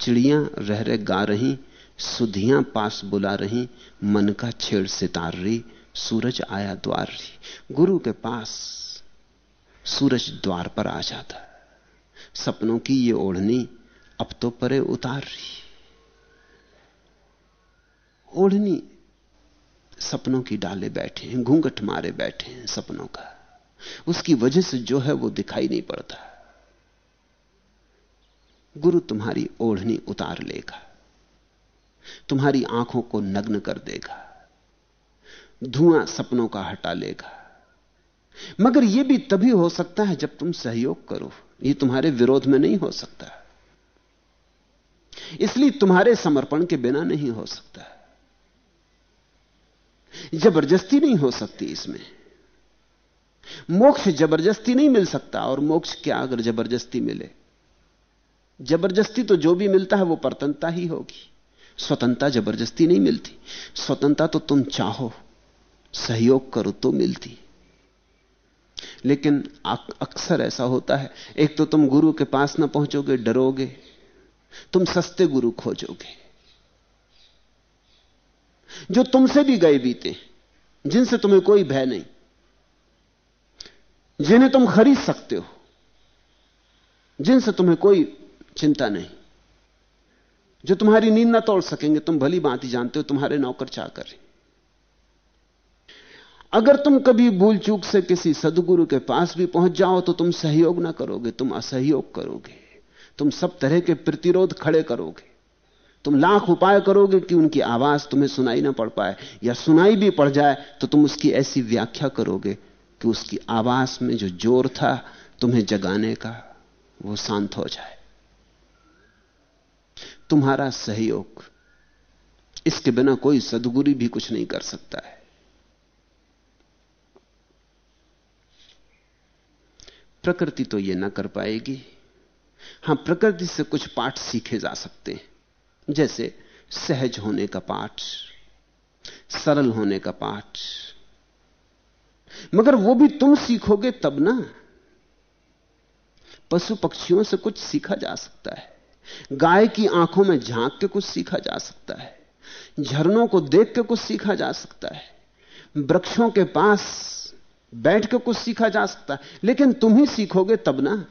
चिड़ियाँ रह रहे गा रही, सुधियाँ पास बुला रही, मन का छेड़ सितार रही सूरज आया द्वार रही गुरु के पास सूरज द्वार पर आ जाता सपनों की ये ओढ़नी अब तो परे उतार रही ओढ़नी सपनों की डाले बैठे हैं, घूंघट मारे बैठे हैं सपनों का। उसकी वजह से जो है वो दिखाई नहीं पड़ता। गुरु तुम्हारी ओढ़नी उतार लेगा। तुम्हारी आँखों को नग्न कर देगा। धुआँ सपनों का हटा लेगा। मगर यह भी तभी हो सकता है जब तुम सहयोग करो। यह तुम्हारे विरोध में नहीं हो सकता। इसलिए तुम्हारे समर्पण के बिना नहीं हो सकता। ज़बरदस्ती नहीं हो सकती इसमें। मोक्ष ज़बरदस्ती नहीं मिल सकता और मोक्ष क्या अगर ज़बरदस्ती मिले? ज़बरदस्ती तो जो भी मिलता है वो परतनता ही होगी। स्वतंत्रता ज़बरदस्ती नहीं मिलती। स्वतंत्रता तो तुम चाहो, सहयोग करो तो मिलती। लेकिन अक्सर ऐसा होता है। एक तो तुम गुरु के पास ना पहुंचोगे, डरोगे। तुम सस्ते गुरु खोजोगे। जो तुमसे भी गए बीते, जिनसे तुम्हें कोई भय नहीं, जिन्हें तुम खरीद सकते हो, जिनसे तुम्हें कोई चिंता नहीं, जो तुम्हारी नींद ना तोड़ सकेंगे, तुम भली बात ही जानते हो, तुम्हारे नौकर चाकर अगर तुम कभी भूल चूक से किसी सदगुरु के पास भी पहुँच जाओ तो तुम सहयोग ना करोगे, तुम असहयोग करोगे। तुम सब तरह के प्रतिरोध खड़े करोगे। तुम लाख उपाय करोगे कि उनकी आवाज़ तुम्हें सुनाई ना पड़ पाए, या सुनाई भी पड़ जाए तो तुम उसकी ऐसी व्याख्या करोगे कि उसकी आवाज़ में जो ज़ोर था तुम्हें जगाने का, वो शांत हो जाए। तुम्हारा सहयोग, इसके बिना कोई सदगुरु भी कुछ नहीं कर सकता है। प्रकृति तो यह ना कर पाएगी। हाँ, प्रकृति से कुछ पाठ सीखे जा सकते हैं। जैसे सहज होने का पाठ, सरल होने का पाठ। मगर वो भी तुम सीखोगे तब ना। पशु पक्षियों से कुछ सीखा जा सकता है। गाय की आँखों में झाँक के कुछ सीखा जा सकता है। झरनों को देख के कुछ सीखा जा सकता है। वृक्षों के पास बैठ के कुछ सीखा जा सकता है। लेकिन तुम ही सीखोगे तब ना।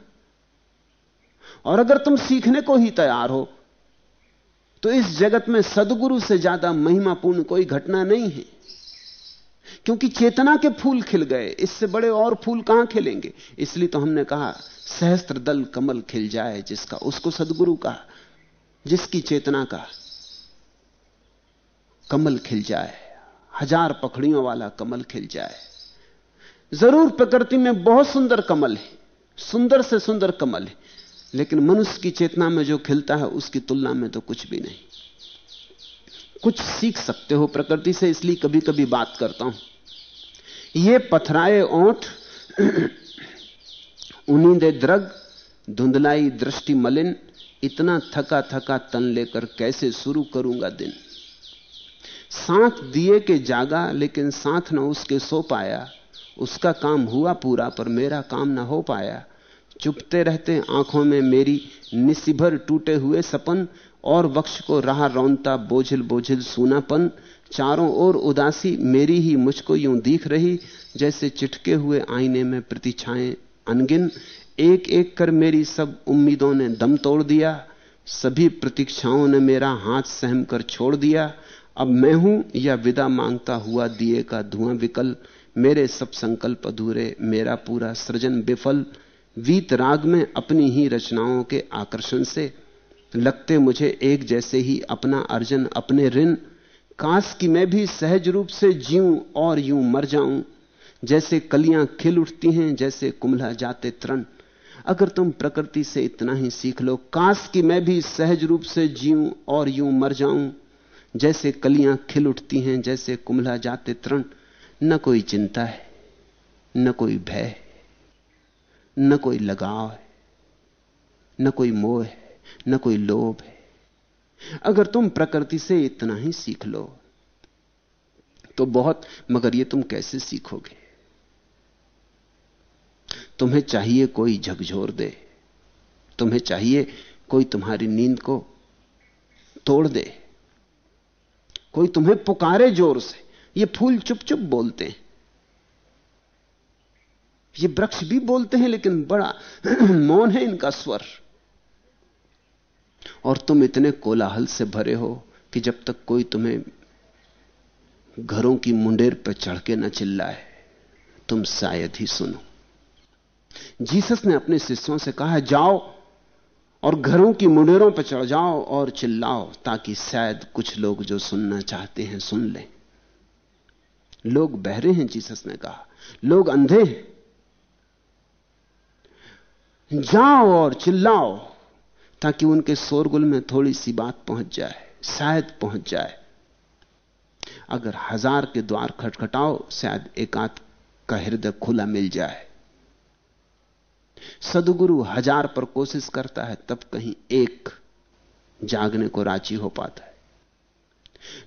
और अगर तुम सीखने को ही तैयार हो तो इस जगत में सदगुरु से ज़्यादा महिमापूर्ण कोई घटना नहीं है। क्योंकि चेतना के फूल खिल गए, इससे बड़े और फूल कहाँ खिलेंगे? इसलिए तो हमने कहा, सहस्त्र दल कमल खिल जाए, जिसका, उसको सदगुरु कहा, जिसकी चेतना का कमल खिल जाए, हज़ार पखड़ियों वाला कमल खिल जाए। ज़रूर प्रकृति में बहुत सुंदर कमल है। सुंदर से सुंदर कमल है। लेकिन मनुष्य की चेतना में जो खिलता है, उसकी तुलना में तो कुछ भी नहीं। कुछ सीख सकते हो प्रकृति से, इसलिए कभी कभी बात करता हूँ। ये पथराए ओठ *clears throat* उन्नीदे द्रग, धुंधलाई दृष्टि मलिन, इतना थका थका तन लेकर कैसे शुरू करूँगा दिन? साथ दिए के जागा, लेकिन साथ न उसके सो पाया। उसका काम हुआ पूरा, पर मेरा काम ना हो पाया। चुपते रहते आँखों में मेरी निशिभर टूटे हुए सपन और वक्ष को रहा रौनता, बोझिल बोझिल सूनापन। चारों ओर उदासी मेरी ही मुझको यूँ दिख रही, जैसे चिटके हुए आईने में प्रतीक्षाएँ अनगिन। एक एक कर मेरी सब उम्मीदों ने दम तोड़ दिया, सभी प्रतीक्षाओं ने मेरा हाथ सहम कर छोड़ दिया। अब मैं हूँ या विदा माँगता हुआ दिए का धुआँ विकल मेरे सब संकल्प अधूरे, मेरा पूरा सृजन विफल, वीत राग में अपनी ही रचनाओं के आकर्षण से लगते मुझे एक जैसे ही अपना अर्जन, अपने ऋण। काश की मैं भी सहज रूप से जीऊं और यूँ मर जाऊँ। जैसे कलियाँ खिल उठती हैं, जैसे कुमला जाते तरण अगर तुम प्रकृति से इतना ही सीख लो, काश की मैं भी सहज रूप से जीऊं और यूँ मर जाऊँ। जैसे कलियाँ खिल उठती हैं, जैसे कुमला जाते तरण न कोई चिंता है, न कोई भय न कोई लगाव है, न कोई मोह है, न कोई लोभ है। अगर तुम प्रकृति से इतना ही सीख लो तो बहुत, मगर ये तुम कैसे सीखोगे? तुम्हें चाहिए कोई झकझोर दे, तुम्हें चाहिए कोई तुम्हारी नींद को तोड़ दे, कोई तुम्हें पुकारे ज़ोर से। ये फूल चुप चुप बोलते हैं। ये वृक्ष भी बोलते हैं, लेकिन बड़ा *clears throat* मौन है इनका स्वर। और तुम इतने कोलाहल से भरे हो कि जब तक कोई तुम्हें घरों की मुंडेर पर चढ़ के न चिल्लाए, तुम शायद ही सुनो। जीसस ने अपने शिष्यों से कहा, जाओ और घरों की मुंडेरों पर चढ़ जाओ और चिल्लाओ, ताकि शायद कुछ लोग जो सुनना चाहते हैं सुन लें। लोग बहरे हैं, जीसस ने कहा। लोग अंधे हैं। जाओ और चिल्लाओ, ताकि उनके शोरगुल में थोड़ी सी बात पहुँच जाए, शायद पहुँच जाए। अगर हज़ार के द्वार खटखटाओ, शायद एकांत का हृदय खुला मिल जाए। सदगुरु हज़ार पर कोशिश करता है, तब कहीं एक जागने को राज़ी हो पाता है।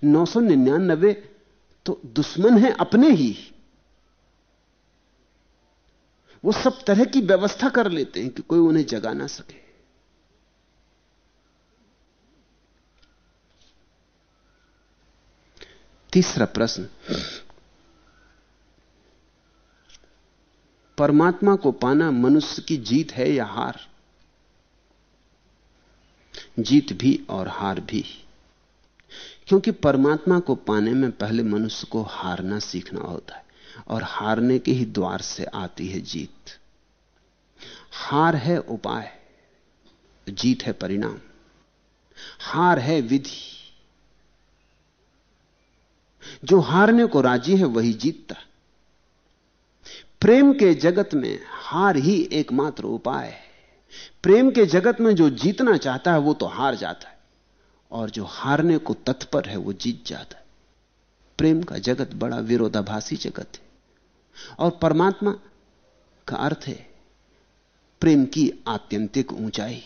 नौ सौ निन्यानबे तो दुश्मन है अपने ही। वो सब तरह की व्यवस्था कर लेते हैं कि कोई उन्हें जगा ना सके। तीसरा प्रश्न। परमात्मा को पाना मनुष्य की जीत है या हार? जीत भी और हार भी। क्योंकि परमात्मा को पाने में पहले मनुष्य को हारना सीखना होता है और हारने के ही द्वार से आती है जीत। हार है उपाय, जीत है परिणाम। हार है विधि। जो हारने को राज़ी है, वही जीतता। प्रेम के जगत में हार ही एकमात्र उपाय है। प्रेम के जगत में जो जीतना चाहता है, वो तो हार जाता है। और जो हारने को तत्पर है, वो जीत जाता है। प्रेम का जगत बड़ा विरोधाभासी जगत है। और परमात्मा का अर्थ है, प्रेम की आत्यंतिक ऊंचाई,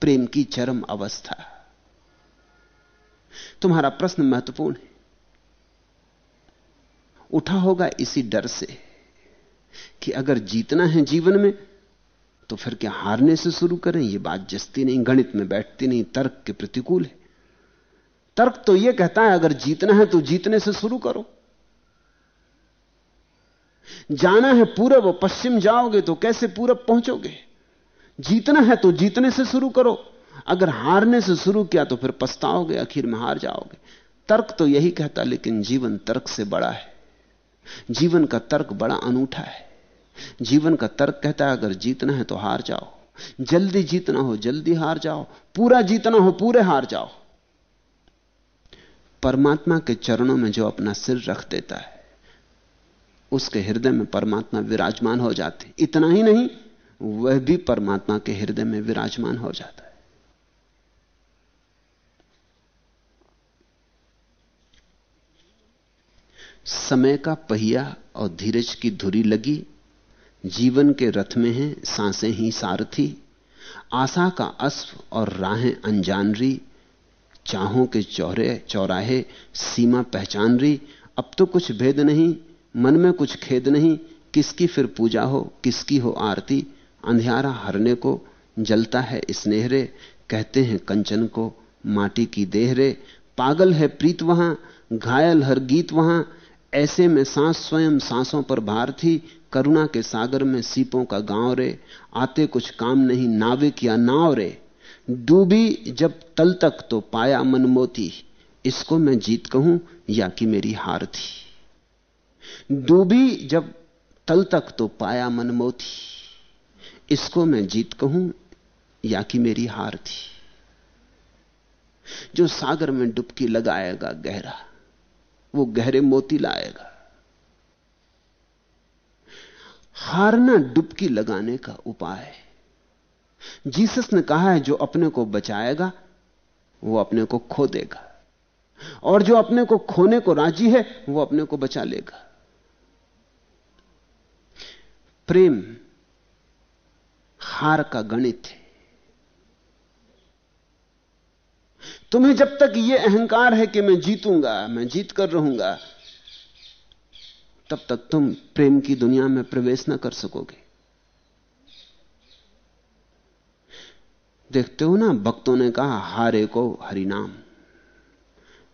प्रेम की चरम अवस्था। तुम्हारा प्रश्न महत्वपूर्ण है। उठा होगा इसी डर से कि अगर जीतना है जीवन में तो फिर क्या हारने से शुरू करें? यह बात जस्ती नहीं, गणित में बैठती नहीं, तर्क के प्रतिकूल है। तर्क तो यह कहता है, अगर जीतना है तो जीतने से शुरू करो। जाना है पूरब और पश्चिम जाओगे तो कैसे पूरब पहुंचोगे? जीतना है तो जीतने से शुरू करो। अगर हारने से शुरू किया तो फिर पछताओगे, आखिर में हार जाओगे। तर्क तो यही कहता, लेकिन जीवन तर्क से बड़ा है। जीवन का तर्क बड़ा अनूठा है। जीवन का तर्क कहता है, अगर जीतना है तो हार जाओ। जल्दी जीतना हो, जल्दी हार जाओ। पूरा जीतना हो, पूरे हार जाओ। परमात्मा के चरणों में जो अपना सिर रख देता है, उसके हृदय में परमात्मा विराजमान हो जाते। इतना ही नहीं, वह भी परमात्मा के हृदय में विराजमान हो जाता है। समय का पहिया और धीरज की धुरी लगी जीवन के रथ में है, साँसें ही सारथी आशा का अस्फ और राहें अनजान रही। चाहों के चौरे, चौराहे सीमा पहचान रही। अब तो कुछ भेद नहीं, मन में कुछ खेद नहीं। किसकी फिर पूजा हो, किसकी हो आरती। अंधियारा हरने को जलता है स्नेहरे कहते हैं कंचन को माटी की देहरे। पागल है प्रीत वहाँ, घायल हर गीत वहाँ। ऐसे में सांस स्वयं सांसों पर भार थी। करुणा के सागर में सीपों का गाँव रे आते कुछ काम नहीं नाविक या नाव रे डूबी जब तल तक तो पाया मन मोती। इसको मैं जीत कहूँ या कि मेरी हार थी? डूबी जब तल तक तो पाया मन मोती। इसको मैं जीत कहूँ या कि मेरी हार थी? जो सागर में डुबकी लगाएगा गहरा, वो गहरे मोती लाएगा। हारना डुबकी लगाने का उपाय है। जीसस ने कहा है, जो अपने को बचाएगा, वो अपने को खो देगा। और जो अपने को खोने को राज़ी है, वो अपने को बचा लेगा। प्रेम हार का गणित है। तुम्हें जब तक यह अहंकार है कि मैं जीतूँगा, मैं जीत कर रहूँगा तब तक तुम प्रेम की दुनिया में प्रवेश न कर सकोगे। देखते हो ना, भक्तों ने कहा, हारे को हरिनाम।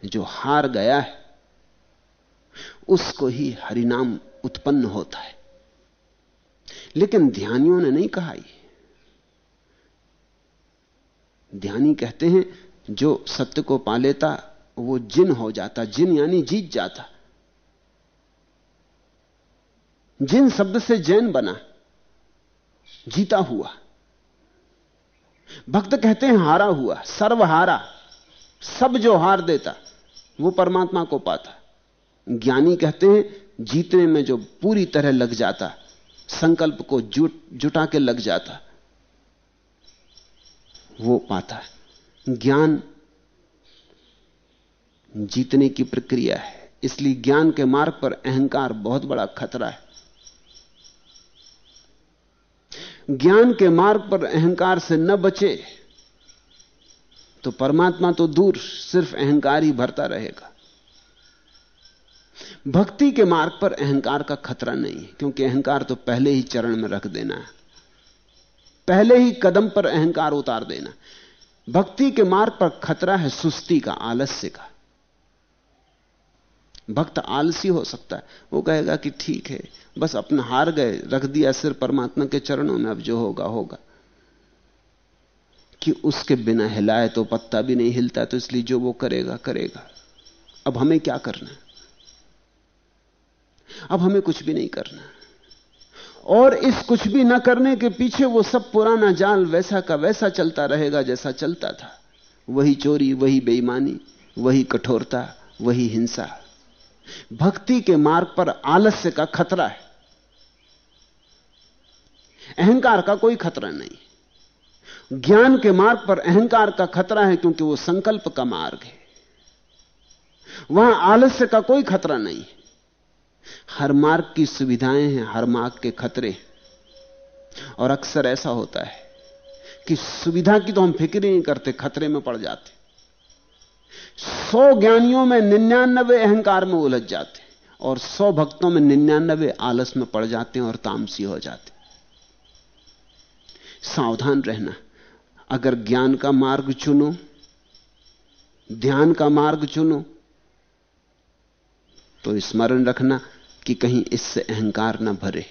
जो हार गया है, उसको ही हरिनाम उत्पन्न होता है। लेकिन ध्यानियों ने नहीं कहा ये। ध्यानी कहते हैं, जो सत्य को पा लेता, वो जिन हो जाता, जिन यानी जीत जाता। जिन शब्द से जैन बना, जीता हुआ। भक्त कहते हैं, हारा हुआ, सर्वहारा, सब जो हार देता, वो परमात्मा को पाता। ज्ञानी कहते हैं, जीतने में जो पूरी तरह लग जाता, संकल्प को जुट, जुटा के लग जाता, वो पाता। ज्ञान जीतने की प्रक्रिया है, इसलिए ज्ञान के मार्ग पर अहंकार बहुत बड़ा खतरा है। ज्ञान के मार्ग पर अहंकार से न बचे तो परमात्मा तो दूर, सिर्फ़ अहंकार ही भरता रहेगा। भक्ति के मार्ग पर अहंकार का खतरा नहीं है क्योंकि अहंकार तो पहले ही चरण में रख देना है। पहले ही कदम पर अहंकार उतार देना। भक्ति के मार्ग पर खतरा है सुस्ती का, आलस्य का। भक्त आलसी हो सकता है। वो कहेगा कि ठीक है, बस अपना हार गए, रख दिया सिर परमात्मा के चरणों में, अब जो होगा होगा। कि उसके बिना हिलाए तो पत्ता भी नहीं हिलता तो इसलिए जो वो करेगा करेगा। अब हमें क्या करना अब हमें कुछ भी नहीं करना और इस कुछ भी ना करने के पीछे वो सब पुराना जाल वैसा का वैसा चलता रहेगा जैसा चलता था। वही चोरी, वही बेईमानी, वही कठोरता, वही हिंसा। भक्ति के मार्ग पर आलस्य का खतरा है। अहंकार का कोई खतरा नहीं। ज्ञान के मार्ग पर अहंकार का खतरा है क्योंकि वो संकल्प का मार्ग है। वहाँ आलस्य का कोई खतरा नहीं। हर मार्ग की सुविधाएँ हैं, हर मार्ग के खतरे और अक्सर ऐसा होता है कि सुविधा की तो हम फ़िक्र ही नहीं करते, खतरे में पड़ जाते। सौ ज्ञानियों में निन्यानबे अहंकार में उलझ जाते और सौ भक्तों में निन्यानबे आलस में पड़ जाते हैं और तामसी हो जाते सावधान रहना। अगर ज्ञान का मार्ग चुनो, ध्यान का मार्ग चुनो तो स्मरण रखना कि कहीं इससे अहंकार ना भरे।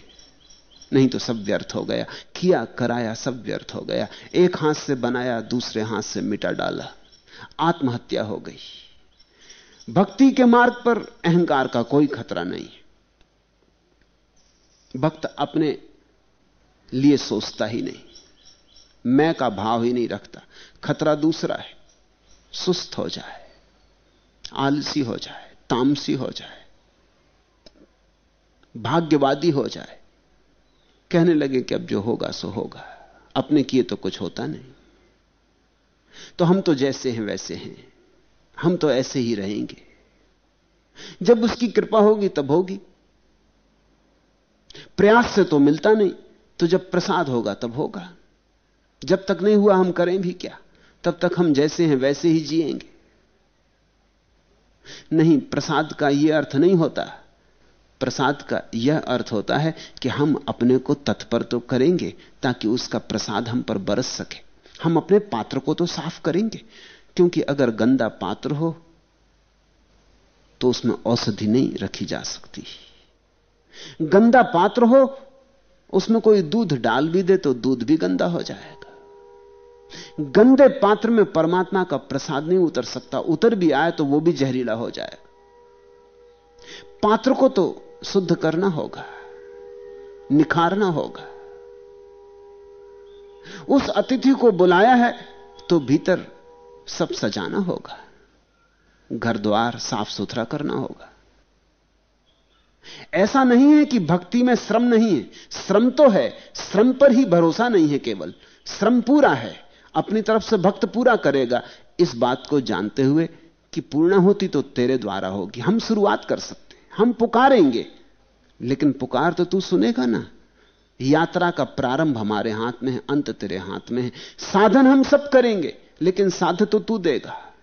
नहीं तो सब व्यर्थ हो गया। किया, कराया, सब व्यर्थ हो गया। एक हाथ से बनाया, दूसरे हाथ से मिटा डाला। आत्महत्या हो गई। भक्ति के मार्ग पर अहंकार का कोई खतरा नहीं। भक्त अपने लिए सोचता ही नहीं। मैं का भाव ही नहीं रखता। खतरा दूसरा है। सुस्त हो जाए। आलसी हो जाए। तामसी हो जाए। भाग्यवादी हो जाए। कहने लगे कि अब जो होगा सो होगा। अपने किए तो कुछ होता नहीं। तो हम तो जैसे हैं, वैसे हैं। हम तो ऐसे ही रहेंगे। जब उसकी कृपा होगी, तब होगी। प्रयास से तो मिलता नहीं तो जब प्रसाद होगा, तब होगा। जब तक नहीं हुआ, हम करें भी क्या? तब तक हम जैसे हैं, वैसे ही जिएँगे। नहीं, प्रसाद का यह अर्थ नहीं होता। प्रसाद का यह अर्थ होता है कि हम अपने को तत्पर तो करेंगे, ताकि उसका प्रसाद हम पर बरस सके। हम अपने पात्र को तो साफ़ करेंगे, क्योंकि अगर गंदा पात्र हो तो उसमें औषधि नहीं रखी जा सकती। गंदा पात्र हो, उसमें कोई दूध डाल भी दे तो दूध भी गंदा हो जाएगा। गंदे पात्र में परमात्मा का प्रसाद नहीं उतर सकता, उतर भी आए तो वो भी जहरीला हो जाएगा। पात्र को तो शुद्ध करना होगा, निखारना होगा। उस अतिथि को बुलाया है तो भीतर सब सजाना होगा। घर द्वार साफ़ सुथरा करना होगा। ऐसा नहीं है कि भक्ति में श्रम नहीं है। श्रम तो है, श्रम पर ही भरोसा नहीं है केवल। श्रम पूरा है, अपनी तरफ़ से भक्त पूरा करेगा। इस बात को जानते हुए कि पूर्ण होती तो तेरे द्वारा होगी। हम शुरुआत कर सकते हम पुकारेंगे। लेकिन पुकार तो तू सुनेगा ना। यात्रा का प्रारंभ हमारे हाथ में है, अंत तेरे हाथ में है। साधन हम सब करेंगे, लेकिन साध तो तू देगा।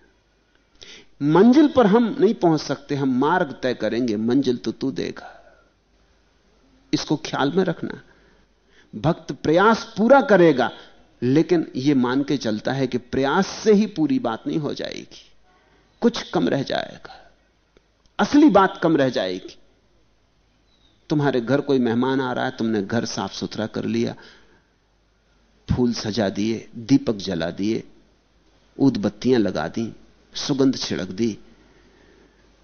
मंजिल पर हम नहीं पहुँच सकते, हम मार्ग तय करेंगे, मंजिल तो तू देगा। इसको ख्याल में रखना। भक्त प्रयास पूरा करेगा, लेकिन यह मान के चलता है कि प्रयास से ही पूरी बात नहीं हो जाएगी। कुछ कम रह जाएगा। असली बात कम रह जाएगी। तुम्हारे घर कोई मेहमान आ रहा है, तुमने घर साफ़ सुथरा कर लिया, फूल सजा दिए, दीपक जला दिए बत्तियाँ लगा दी, सुगंध छिड़क दी,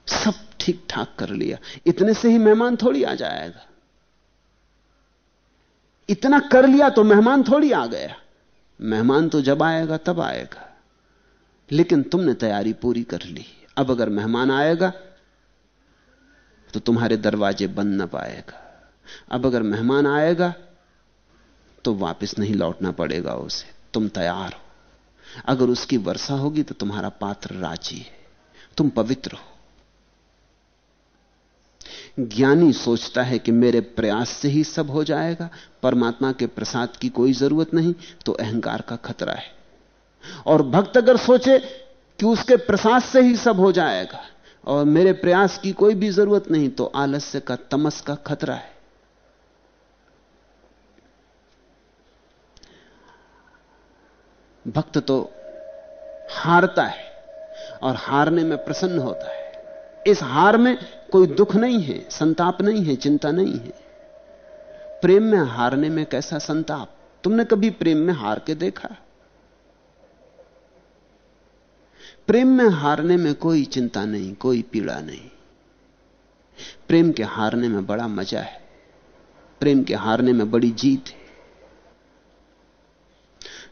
सब ठीक ठाक कर लिया। इतने से ही मेहमान थोड़ी आ जाएगा। इतना कर लिया तो मेहमान थोड़ी आ गया। मेहमान तो जब आएगा, तब आएगा। लेकिन तुमने तैयारी पूरी कर ली। अब अगर मेहमान आएगा तो तुम्हारे दरवाजे बंद ना पाएगा। अब अगर मेहमान आएगा तो वापस नहीं लौटना पड़ेगा उसे। तुम तैयार हो। अगर उसकी वर्षा होगी तो तुम्हारा पात्र राज़ी है। तुम पवित्र हो। ज्ञानी सोचता है कि मेरे प्रयास से ही सब हो जाएगा। परमात्मा के प्रसाद की कोई ज़रूरत नहीं तो अहंकार का खतरा है। और भक्त अगर सोचे कि उसके प्रसाद से ही सब हो जाएगा और मेरे प्रयास की कोई भी ज़रूरत नहीं तो आलस्य का, तमस का खतरा है। भक्त तो हारता है और हारने में प्रसन्न होता है। इस हार में कोई दुख नहीं है, संताप नहीं है, चिंता नहीं है। प्रेम में हारने में कैसा संताप? तुमने कभी प्रेम में हार के देखा? प्रेम में हारने में कोई चिंता नहीं, कोई पीड़ा नहीं। प्रेम के हारने में बड़ा मज़ा है। प्रेम के हारने में बड़ी जीत है।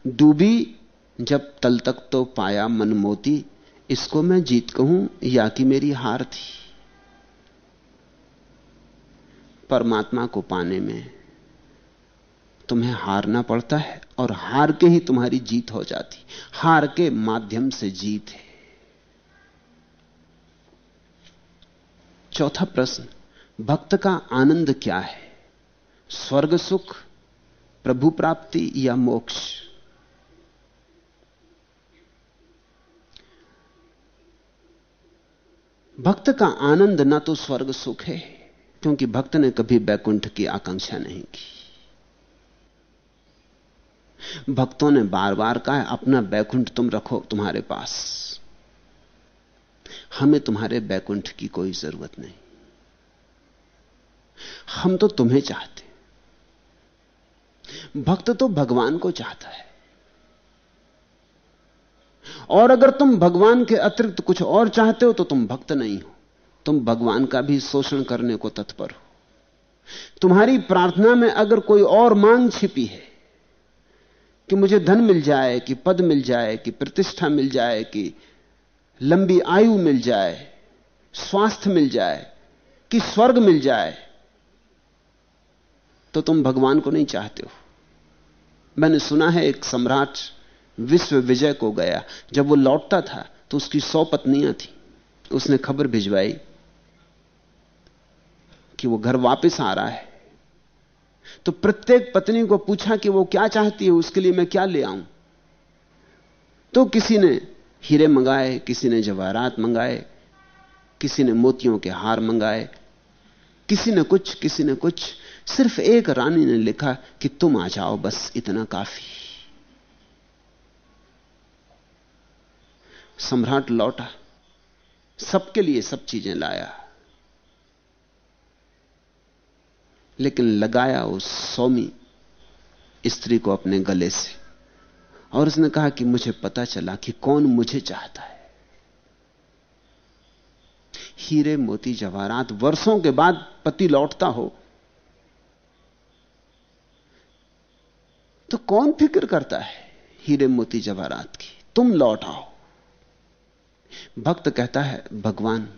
डूबी जब तल तक तो पाया मनमोती इसको मैं जीत कहूँ, या कि मेरी हार थी? परमात्मा को पाने में तुम्हें हारना पड़ता है और हार के ही तुम्हारी जीत हो जाती। हार के माध्यम से जीत है। चौथा प्रश्न, भक्त का आनंद क्या है? स्वर्ग सुख, प्रभु प्राप्ति या मोक्ष? भक्त का आनंद ना तो स्वर्ग सुख है, क्योंकि भक्त ने कभी बैकुंठ की आकांक्षा नहीं की। भक्तों ने बार बार कहा अपना बैकुंठ तुम रखो तुम्हारे पास। हमें तुम्हारे बैकुंठ की कोई ज़रूरत नहीं। हम तो तुम्हें चाहते भक्त तो भगवान को चाहता है। और अगर तुम भगवान के अतिरिक्त कुछ और चाहते हो तो तुम भक्त नहीं हो। तुम भगवान का भी शोषण करने को तत्पर हो। तुम्हारी प्रार्थना में अगर कोई और मांग छिपी है कि मुझे धन मिल जाए, कि पद मिल जाए, कि प्रतिष्ठा मिल जाए, कि लंबी आयु मिल जाए, स्वास्थ्य मिल जाए, कि स्वर्ग मिल जाए तो तुम भगवान को नहीं चाहते हो। मैंने सुना है एक सम्राट विश्व विजय को गया। जब वो लौटता था तो उसकी सौ पत्नियाँ थी। उसने खबर भिजवाई कि वो घर वापस आ रहा है। तो प्रत्येक पत्नी को पूछा कि वो क्या चाहती है, उसके लिए मैं क्या ले आऊँ? तो किसी ने हीरे मंगाए, किसी ने जवाहरात मंगाए, किसी ने मोतियों के हार मंगाए, किसी ने कुछ, किसी ने कुछ। सिर्फ़ एक रानी ने लिखा कि तुम आ जाओ, बस इतना काफ़ी। सम्राट लौटा, सबके लिए सब चीज़ें लाया। लेकिन लगाया उस सौमी स्त्री को अपने गले से। और उसने कहा कि मुझे पता चला कि कौन मुझे चाहता है। हीरे मोती जवाहरात वर्षों के बाद पति लौटता हो। तो कौन फ़िक्र करता है हीरे मोती जवाहरात की? तुम लौट आओ। भक्त कहता है, भगवान,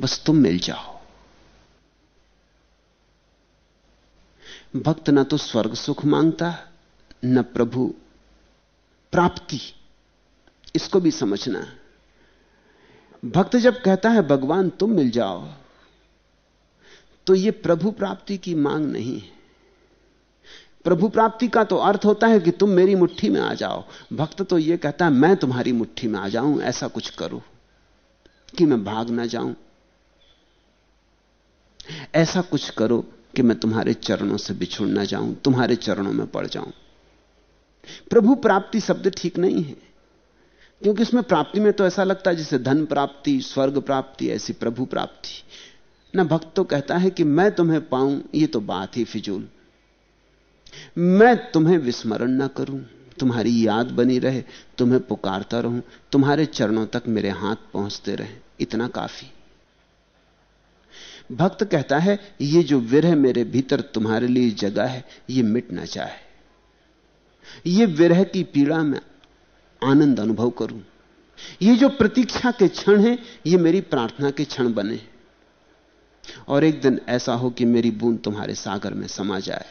बस तुम मिल जाओ। भक्त ना तो स्वर्ग सुख माँगता, न प्रभु प्राप्ति। इसको भी समझना। भक्त जब कहता है, भगवान, तुम मिल जाओ तो यह प्रभु प्राप्ति की मांग नहीं है। प्रभु प्राप्ति का तो अर्थ होता है कि तुम मेरी मुट्ठी में आ जाओ। भक्त तो यह कहता है, मैं तुम्हारी मुट्ठी में आ जाऊँ, ऐसा कुछ करो कि मैं भाग ना जाऊँ। ऐसा कुछ करो कि मैं तुम्हारे चरणों से बिछुड़ ना जाऊँ, तुम्हारे चरणों में पड़ जाऊँ। प्रभु, प्राप्ति शब्द ठीक नहीं है। क्योंकि इसमें प्राप्ति में तो ऐसा लगता है जैसे धन प्राप्ति, स्वर्ग प्राप्ति, ऐसी प्रभु प्राप्ति। ना भक्त तो कहता है कि मैं तुम्हें पाऊँ, ये तो बात ही फिजूल। मैं तुम्हें विस्मरण ना करूँ, तुम्हारी याद बनी रहे, तुम्हें पुकारता रहूँ, तुम्हारे चरणों तक मेरे हाथ पहुँचते रहे, इतना काफ़ी। भक्त कहता है, ये जो विरह मेरे भीतर तुम्हारे लिए जगह है, ये मिट ना चाहे ये विरह की पीड़ा में आनंद अनुभव करूँ। ये जो प्रतीक्षा के क्षण है, ये मेरी प्रार्थना के क्षण बने। और एक दिन ऐसा हो कि मेरी बूंद तुम्हारे सागर में समा जाए।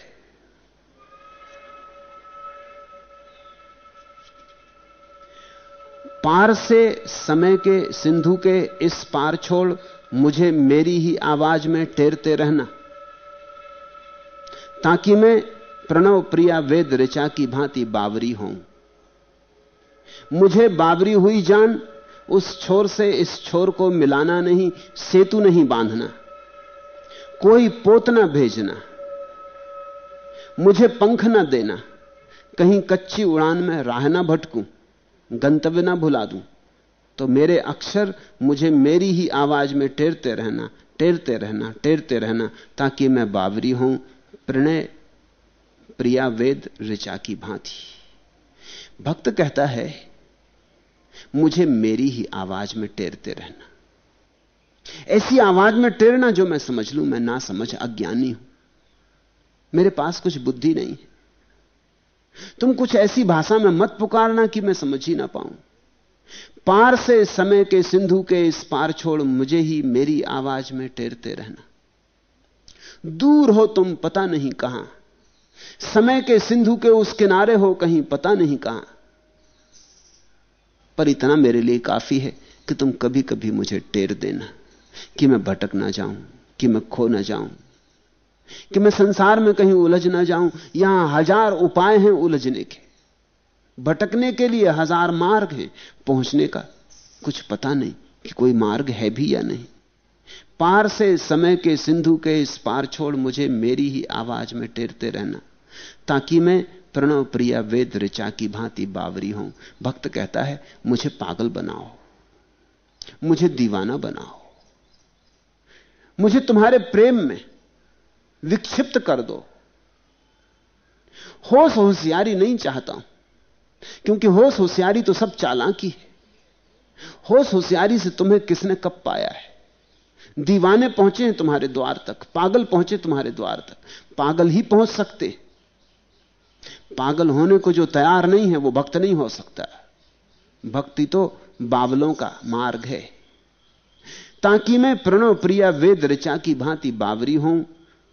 पार से समय के, सिंधु के इस पार छोड़ मुझे मेरी ही आवाज़ में टेरते रहना, ताकि मैं प्रणव प्रिया वेद ऋचा की भांति बावरी हूँ मुझे बावरी हुई जान, उस छोर से इस छोर को मिलाना नहीं, सेतु नहीं बांधना, कोई पोत ना भेजना, मुझे पंख ना देना, कहीं कच्ची उड़ान में राह ना भटकूं, गंतव्य ना भुला दूँ। तो मेरे अक्षर मुझे मेरी ही आवाज़ में टेरते रहना टेरते रहना टेरते रहना, ताकि मैं बावरी हूँ। प्रणय, प्रिया, वेद, ऋचा की भांति। भक्त कहता है, मुझे मेरी ही आवाज़ में टेरते रहना। ऐसी आवाज़ में टेरना जो मैं समझ लूँ, मैं ना समझ, अज्ञानी हूँ। मेरे पास कुछ बुद्धि नहीं तुम कुछ ऐसी भाषा में मत पुकारना कि मैं समझ ही ना पाऊँ। पार से समय के सिंधु के इस पार छोड़ मुझे ही मेरी आवाज़ में टेरते रहना। दूर हो तुम पता नहीं कहाँ। समय के सिंधु के उस किनारे हो कहीं पता नहीं कहाँ। पर इतना मेरे लिए काफ़ी है कि तुम कभी कभी मुझे टेर देना, कि मैं भटक ना जाऊँ, कि मैं खो ना जाऊँ, कि मैं संसार में कहीं उलझ ना जाऊँ। यहाँ हज़ार उपाय हैं उलझने के। भटकने के लिए हज़ार मार्ग हैं। पहुँचने का कुछ पता नहीं कि कोई मार्ग है भी या नहीं। पार से समय के सिंधु के इस पार छोड़ मुझे मेरी ही आवाज़ में टेरते रहना, ताकि मैं प्रणव प्रिया वेद ऋचा की भांति बावरी हूँ भक्त कहता है, मुझे पागल बनाओ, मुझे दीवाना बनाओ, मुझे तुम्हारे प्रेम में विक्षिप्त कर दो। होश होशियारी नहीं चाहता हूँ। क्योंकि होश होशियारी तो सब चालाकी है। होश होशियारी से तुम्हें किसने कब पाया है? दीवाने पहुँचे हैं तुम्हारे द्वार तक, पागल पहुँचे तुम्हारे द्वार तक। पागल ही पहुँच सकते पागल होने को जो तैयार नहीं है, वो भक्त नहीं हो सकता। भक्ति तो बावलों का मार्ग है। ताकि मैं प्रणव प्रिया वेद ऋचा की भांति बावरी हूँ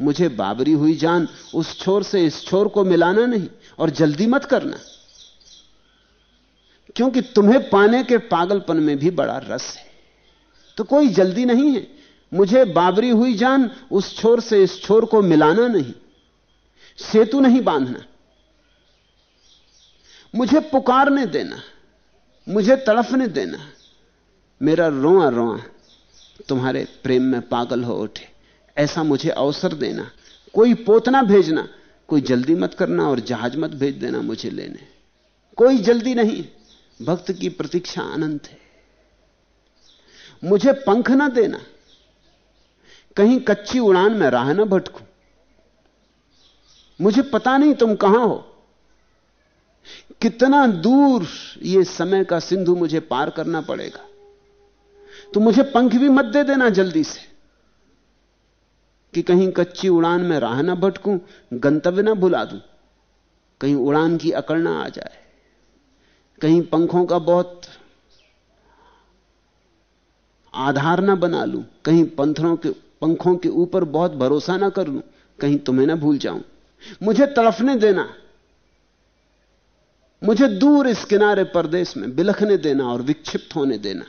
मुझे बाबरी हुई जान, उस छोर से इस छोर को मिलाना नहीं, और जल्दी मत करना। क्योंकि तुम्हें पाने के पागलपन में भी बड़ा रस है। तो कोई जल्दी नहीं है। मुझे बाबरी हुई जान, उस छोर से इस छोर को मिलाना नहीं। सेतु नहीं बांधना। मुझे पुकारने देना। मुझे तड़फने देना। मेरा रोआ रोआ, तुम्हारे प्रेम में पागल हो उठे। ऐसा मुझे अवसर देना। कोई पोतना भेजना। कोई जल्दी मत करना और जहाज़ मत भेज देना मुझे लेने। कोई जल्दी नहीं। भक्त की प्रतीक्षा अनंत है। मुझे पंख ना देना। कहीं कच्ची उड़ान में राह ना भटकू। मुझे पता नहीं तुम कहाँ हो। कितना दूर यह समय का सिंधु मुझे पार करना पड़ेगा। तो मुझे पंख भी मत दे देना जल्दी से। कि कहीं कच्ची उड़ान में राह ना भटकूं, गंतव्य ना भुला दूँ, कहीं उड़ान की अकड़ ना आ जाए। कहीं पंखों का बहुत आधार ना बना लूँ, कहीं पंथरों के, पंखों के ऊपर बहुत भरोसा ना कर लूँ, कहीं तुम्हें ना भूल जाऊँ। मुझे तड़फने देना, मुझे दूर इस किनारे परदेश में बिलखने देना और विक्षिप्त होने देना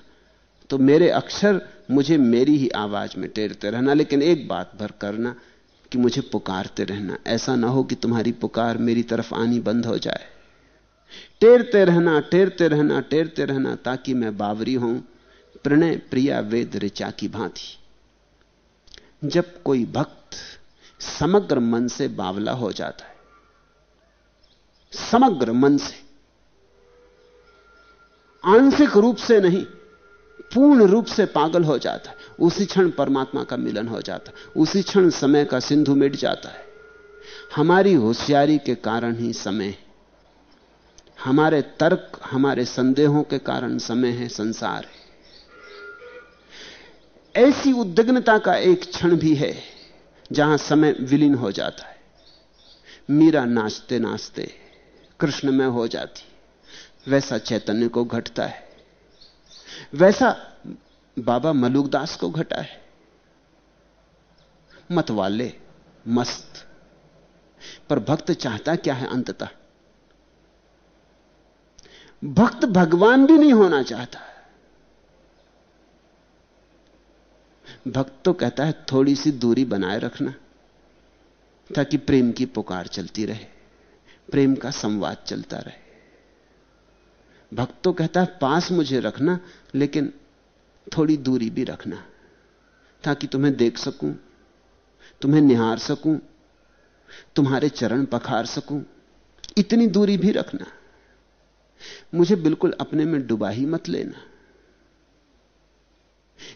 तो मेरे अक्षर मुझे मेरी ही आवाज़ में टेरते रहना, लेकिन एक बात भर करना कि मुझे पुकारते रहना। ऐसा ना हो कि तुम्हारी पुकार मेरी तरफ़ आनी बंद हो जाए। टेरते रहना टेरते रहना टेरते रहना ताकि मैं बावरी हूँ। प्रणय, प्रिया, वेद, ऋचा की भांति। जब कोई भक्त समग्र मन से बावला हो जाता है, समग्र मन से, आंशिक रूप से नहीं, पूर्ण रूप से पागल हो जाता है, उसी क्षण परमात्मा का मिलन हो जाता है, उसी क्षण समय का सिंधु मिट जाता है। हमारी होशियारी के कारण ही समय हमारे तर्क, हमारे संदेहों के कारण समय है, संसार है। ऐसी उद्विग्नता का एक क्षण भी है, जहाँ समय विलीन हो जाता है। मीरा नाचते नाचते कृष्ण में हो जाती, वैसा चैतन्य को घटता है। वैसा बाबा मलुकदास को घटा है। मतवाले, मस्त, पर भक्त चाहता क्या है अंततः? भक्त भगवान भी नहीं होना चाहता। भक्त तो कहता है, थोड़ी सी दूरी बनाए रखना, ताकि प्रेम की पुकार चलती रहे, प्रेम का संवाद चलता रहे। भक्त तो कहता है, पास मुझे रखना, लेकिन थोड़ी दूरी भी रखना, ताकि तुम्हें देख सकूँ, तुम्हें निहार सकूँ, तुम्हारे चरण पखार सकूँ, इतनी दूरी भी रखना। मुझे बिल्कुल अपने में डुबा ही मत लेना।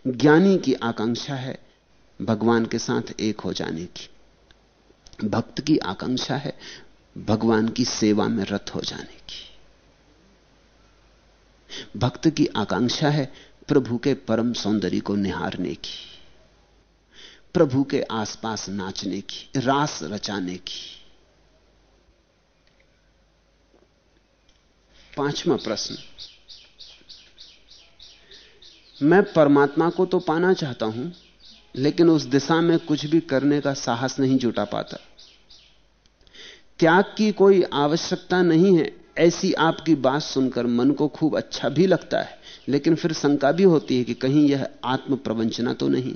ज्ञानी की आकांक्षा है भगवान के साथ एक हो जाने की। भक्त की आकांक्षा है भगवान की सेवा में रत हो जाने की। भक्त की आकांक्षा है प्रभु के परम सौंदर्य को निहारने की, प्रभु के आसपास नाचने की, रास रचाने की। पांचवा प्रश्न। मैं परमात्मा को तो पाना चाहता हूँ, लेकिन उस दिशा में कुछ भी करने का साहस नहीं जुटा पाता। त्याग की कोई आवश्यकता नहीं है, ऐसी आपकी बात सुनकर मन को खूब अच्छा भी लगता है, लेकिन फिर शंका भी होती है कि कहीं यह आत्म प्रवंचना तो नहीं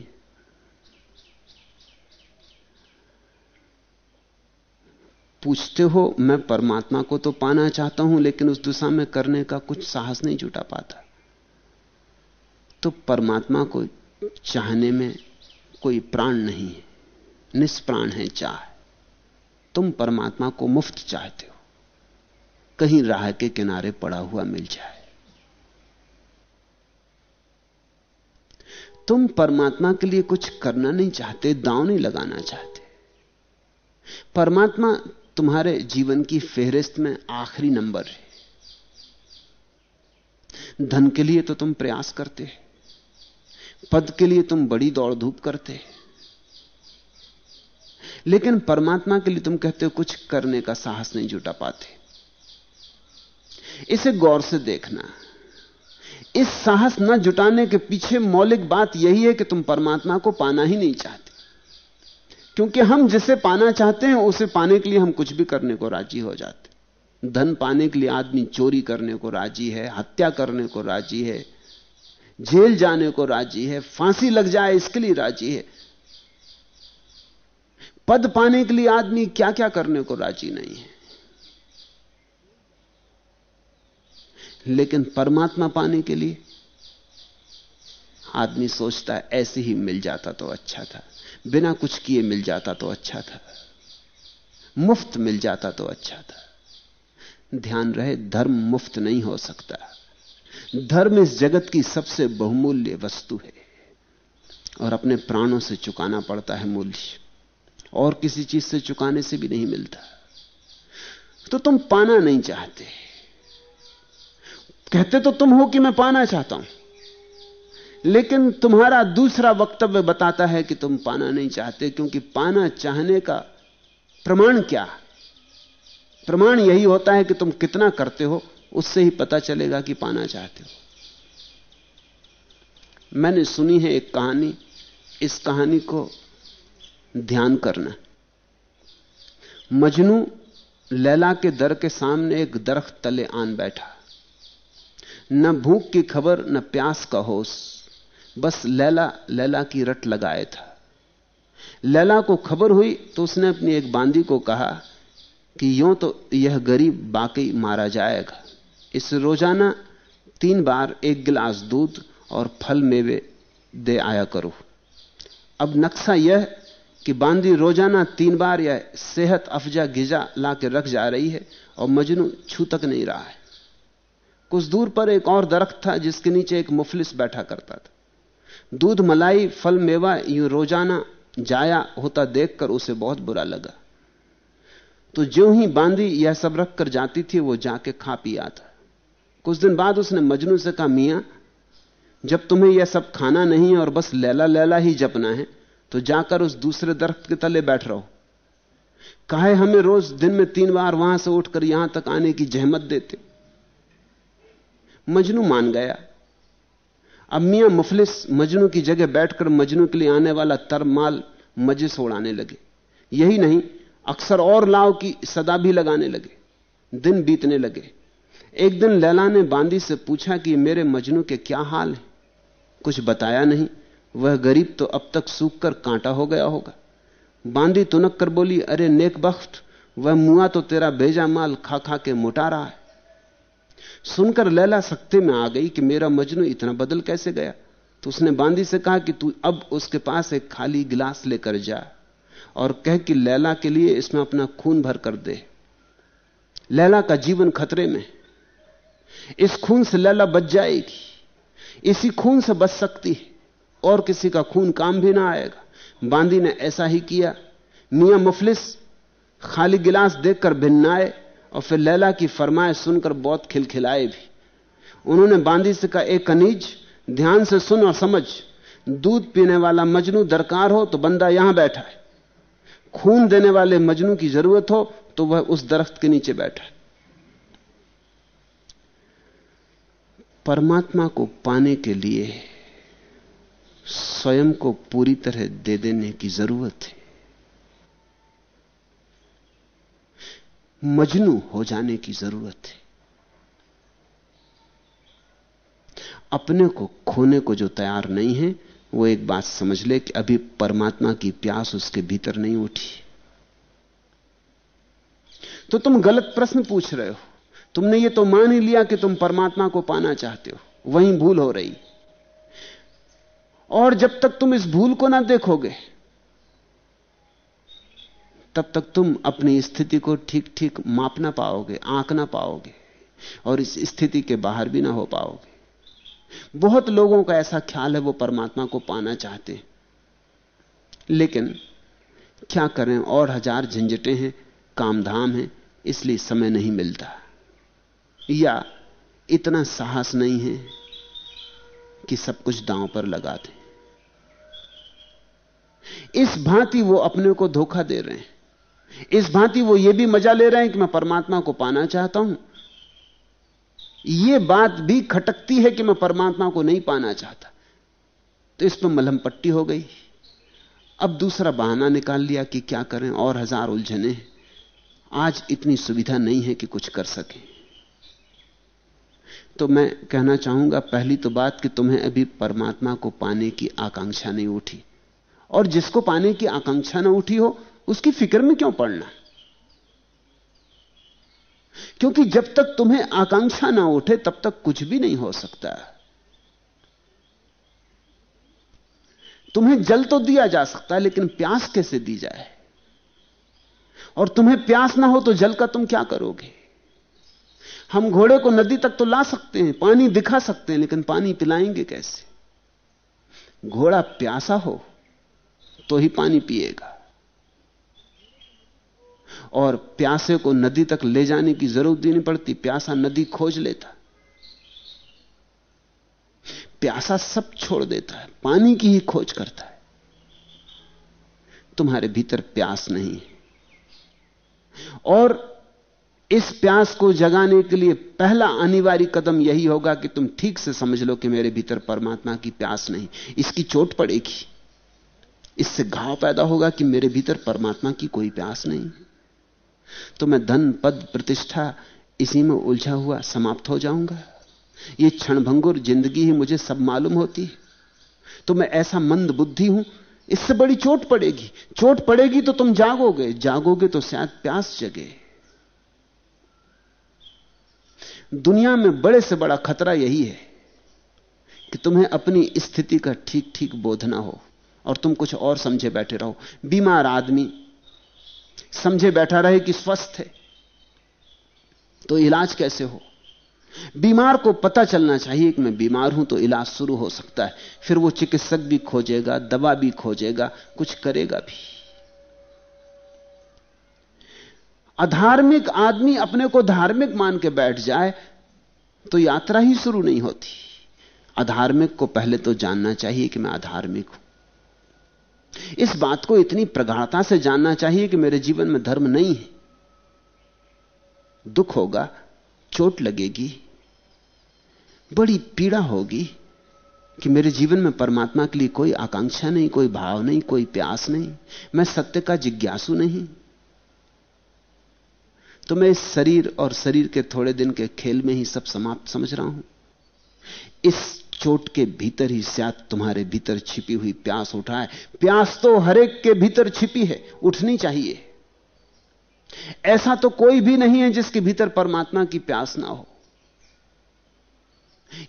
पूछते हो, मैं परमात्मा को तो पाना चाहता हूँ, लेकिन उस दिशा में करने का कुछ साहस नहीं जुटा पाता। तो परमात्मा को चाहने में कोई प्राण नहीं है, निष्प्राण है चाह। तुम परमात्मा को मुफ़्त चाहते हो, कहीं राह के किनारे पड़ा हुआ मिल जाए। तुम परमात्मा के लिए कुछ करना नहीं चाहते, दांव नहीं लगाना चाहते। परमात्मा तुम्हारे जीवन की फेहरिस्त में आखिरी नंबर है। धन के लिए तो तुम प्रयास करते पद के लिए तुम बड़ी दौड़ धूप करते लेकिन परमात्मा के लिए तुम कहते हो, कुछ करने का साहस नहीं जुटा पाते। इसे गौर से देखना। इस साहस न जुटाने के पीछे मौलिक बात यही है कि तुम परमात्मा को पाना ही नहीं चाहते। क्योंकि हम जिसे पाना चाहते हैं, उसे पाने के लिए हम कुछ भी करने को राज़ी हो जाते धन पाने के लिए आदमी चोरी करने को राज़ी है, हत्या करने को राज़ी है, जेल जाने को राज़ी है, फांसी लग जाए इसके लिए राज़ी है। पद पाने के लिए आदमी क्या क्या करने को राज़ी नहीं है। लेकिन परमात्मा पाने के लिए आदमी सोचता है, ऐसे ही मिल जाता तो अच्छा था। बिना कुछ किए मिल जाता तो अच्छा था। मुफ़्त मिल जाता तो अच्छा था। ध्यान रहे, धर्म मुफ़्त नहीं हो सकता। धर्म इस जगत की सबसे बहुमूल्य वस्तु है। और अपने प्राणों से चुकाना पड़ता है मूल्य। और किसी चीज़ से चुकाने से भी नहीं मिलता। तो तुम पाना नहीं चाहते। कहते तो तुम हो कि मैं पाना चाहता हूँ। लेकिन तुम्हारा दूसरा वक्तव्य बताता है कि तुम पाना नहीं चाहते, क्योंकि पाना चाहने का प्रमाण क्या प्रमाण यही होता है कि तुम कितना करते हो, उससे ही पता चलेगा कि पाना चाहते हो। मैंने सुनी है एक कहानी, इस कहानी को ध्यान करना। मजनू लैला के दर के सामने एक दरख्त तले आन बैठा। न भूख की खबर, न प्यास का होश। बस लैला लैला की रट लगाए था। लैला को खबर हुई तो उसने अपनी एक बांदी को कहा कि यूँ तो यह गरीब बाकी मारा जाएगा। इस रोज़ाना तीन बार एक गिलास दूध और फल मेवे दे आया करो। अब नक्शा यह कि बांदी रोज़ाना तीन बार यह सेहत अफजा गिजा ला के रख जा रही है और मजनू छू तक नहीं रहा है। कुछ दूर पर एक और दरख्त था जिसके नीचे एक मुफलिस बैठा करता था। दूध, मलाई, फल, मेवा, यूँ रोज़ाना जाया होता देखकर उसे बहुत बुरा लगा। तो जो ही बांदी यह सब रख कर जाती थी, वो जाके खा पी आता कुछ दिन बाद उसने मजनू से कहा, मियाँ, जब तुम्हें यह सब खाना नहीं और बस लैला लैला ही जपना है तो जाकर उस दूसरे दरख्त के तले बैठ रहो। काहे हमें रोज दिन में तीन बार वहाँ से उठकर यहाँ तक आने की जहमत देते। मजनू मान गया। अब मियाँ मुफलिस मजनू की जगह बैठकर मजनू के लिए आने वाला तरमाल मज़े से उड़ाने लगे। यही नहीं, अक्सर और लाव की सदा भी लगाने लगे, दिन बीतने लगे। एक दिन लैला ने बांदी से पूछा कि मेरे मजनू के क्या हाल है? कुछ बताया नहीं, वह गरीब तो अब तक सूख कर कांटा हो गया होगा। बांदी तुनक कर बोली, अरे नेक बख्त, वह मुआ तो तेरा भेजा माल खा खा के मोटा रहा है। सुनकर लैला सख्ते में आ गई कि मेरा मजनू इतना बदल कैसे गया? तो उसने बांदी से कहा कि तू अब उसके पास एक खाली गिलास लेकर जा और कह कि लैला के लिए इसमें अपना खून भर कर दे। लैला का जीवन खतरे में। इस खून से लैला बच जाएगी। इसी खून से बच सकती है। और किसी का खून काम भी ना आएगा। बांदी ने ऐसा ही किया। मियाँ मुफलिस खाली गिलास देखकर भिन्नाए। और फिर लैला की फरमाए सुनकर बहुत खिलखिलाए भी। उन्होंने बांदी से कहा एक कनीज, ध्यान से सुन और समझ। दूध पीने वाला मजनू दरकार हो तो बंदा यहाँ बैठा है। खून देने वाले मजनू की ज़रूरत हो तो वह उस दरख्त के नीचे बैठा है। परमात्मा को पाने के लिए स्वयं को पूरी तरह दे देने की ज़रूरत है। मजनू हो जाने की ज़रूरत है। अपने को खोने को जो तैयार नहीं है, वो एक बात समझ ले कि अभी परमात्मा की प्यास उसके भीतर नहीं उठी। तो तुम गलत प्रश्न पूछ रहे हो। तुमने ये तो मान ही लिया कि तुम परमात्मा को पाना चाहते हो। वहीं भूल हो रही। और जब तक तुम इस भूल को ना देखोगे तब तक तुम अपनी स्थिति को ठीक ठीक माप ना पाओगे, आंक ना पाओगे और इस स्थिति के बाहर भी ना हो पाओगे। बहुत लोगों का ऐसा ख्याल है, वो परमात्मा को पाना चाहते लेकिन क्या करें, और हज़ार झंझटें हैं, कामधाम है, इसलिए समय नहीं मिलता। या इतना साहस नहीं है कि सब कुछ दांव पर लगा दें। इस भांति वो अपने को धोखा दे रहे हैं। इस भांति वो ये भी मज़ा ले रहे हैं कि मैं परमात्मा को पाना चाहता हूँ। ये बात भी खटकती है कि मैं परमात्मा को नहीं पाना चाहता। तो इस पर मलहम पट्टी हो गई। अब दूसरा बहाना निकाल लिया कि क्या करें, और हज़ार उलझने आज इतनी सुविधा नहीं है कि कुछ कर सके। तो मैं कहना चाहूँगा, पहली तो बात कि तुम्हें अभी परमात्मा को पाने की आकांक्षा नहीं उठी। और जिसको पाने की आकांक्षा ना उठी हो उसकी फ़िक्र में क्यों पड़ना? क्योंकि जब तक तुम्हें आकांक्षा ना उठे, तब तक कुछ भी नहीं हो सकता। तुम्हें जल तो दिया जा सकता है लेकिन प्यास कैसे दी जाए? और तुम्हें प्यास ना हो तो जल का तुम क्या करोगे? हम घोड़े को नदी तक तो ला सकते हैं, पानी दिखा सकते हैं, लेकिन पानी पिलाएँगे कैसे? घोड़ा प्यासा हो तो ही पानी पिएगा। और प्यासे को नदी तक ले जाने की ज़रूरत नहीं पड़ती, प्यासा नदी खोज लेता। प्यासा सब छोड़ देता है, पानी की ही खोज करता है। तुम्हारे भीतर प्यास नहीं है। और इस प्यास को जगाने के लिए पहला अनिवार्य कदम यही होगा कि तुम ठीक से समझ लो कि मेरे भीतर परमात्मा की प्यास नहीं, इसकी चोट पड़ेगी। इससे घाव पैदा होगा कि मेरे भीतर परमात्मा की कोई प्यास नहीं। तो मैं धन, पद, प्रतिष्ठा इसी में उलझा हुआ समाप्त हो जाऊँगा। ये क्षणभंगुर ज़िंदगी ही मुझे सब मालूम होती तो मैं ऐसा मंद बुद्धि हूँ, इससे बड़ी चोट पड़ेगी। चोट पड़ेगी तो तुम जागोगे जागोगे तो शायद प्यास जगे। दुनिया में बड़े से बड़ा खतरा यही है कि तुम्हें अपनी स्थिति का ठीक ठीक बोधना हो और तुम कुछ और समझे बैठे रहो। बीमार आदमी समझे बैठा रहे कि स्वस्थ है तो इलाज कैसे हो? बीमार को पता चलना चाहिए कि मैं बीमार हूँ तो इलाज शुरू हो सकता है। फिर वो चिकित्सक भी खोजेगा, दवा भी खोजेगा, कुछ करेगा भी। अधार्मिक आदमी अपने को धार्मिक मान के बैठ जाए तो यात्रा ही शुरू नहीं होती। अधार्मिक को पहले तो जानना चाहिए कि मैं अधार्मिक हूँ। इस बात को इतनी प्रगाढ़ता से जानना चाहिए कि मेरे जीवन में धर्म नहीं है। दुख होगा, चोट लगेगी, बड़ी पीड़ा होगी कि मेरे जीवन में परमात्मा के लिए कोई आकांक्षा नहीं, कोई भाव नहीं, कोई प्यास नहीं, मैं सत्य का जिज्ञासु नहीं। तो मैं इस शरीर और शरीर के थोड़े दिन के खेल में ही सब समाप्त समझ रहा हूँ। इस चोट के भीतर ही शायद तुम्हारे भीतर छिपी हुई प्यास उठाए। प्यास तो हरेक के भीतर छिपी है, उठनी चाहिए। ऐसा तो कोई भी नहीं है जिसके भीतर परमात्मा की प्यास ना हो।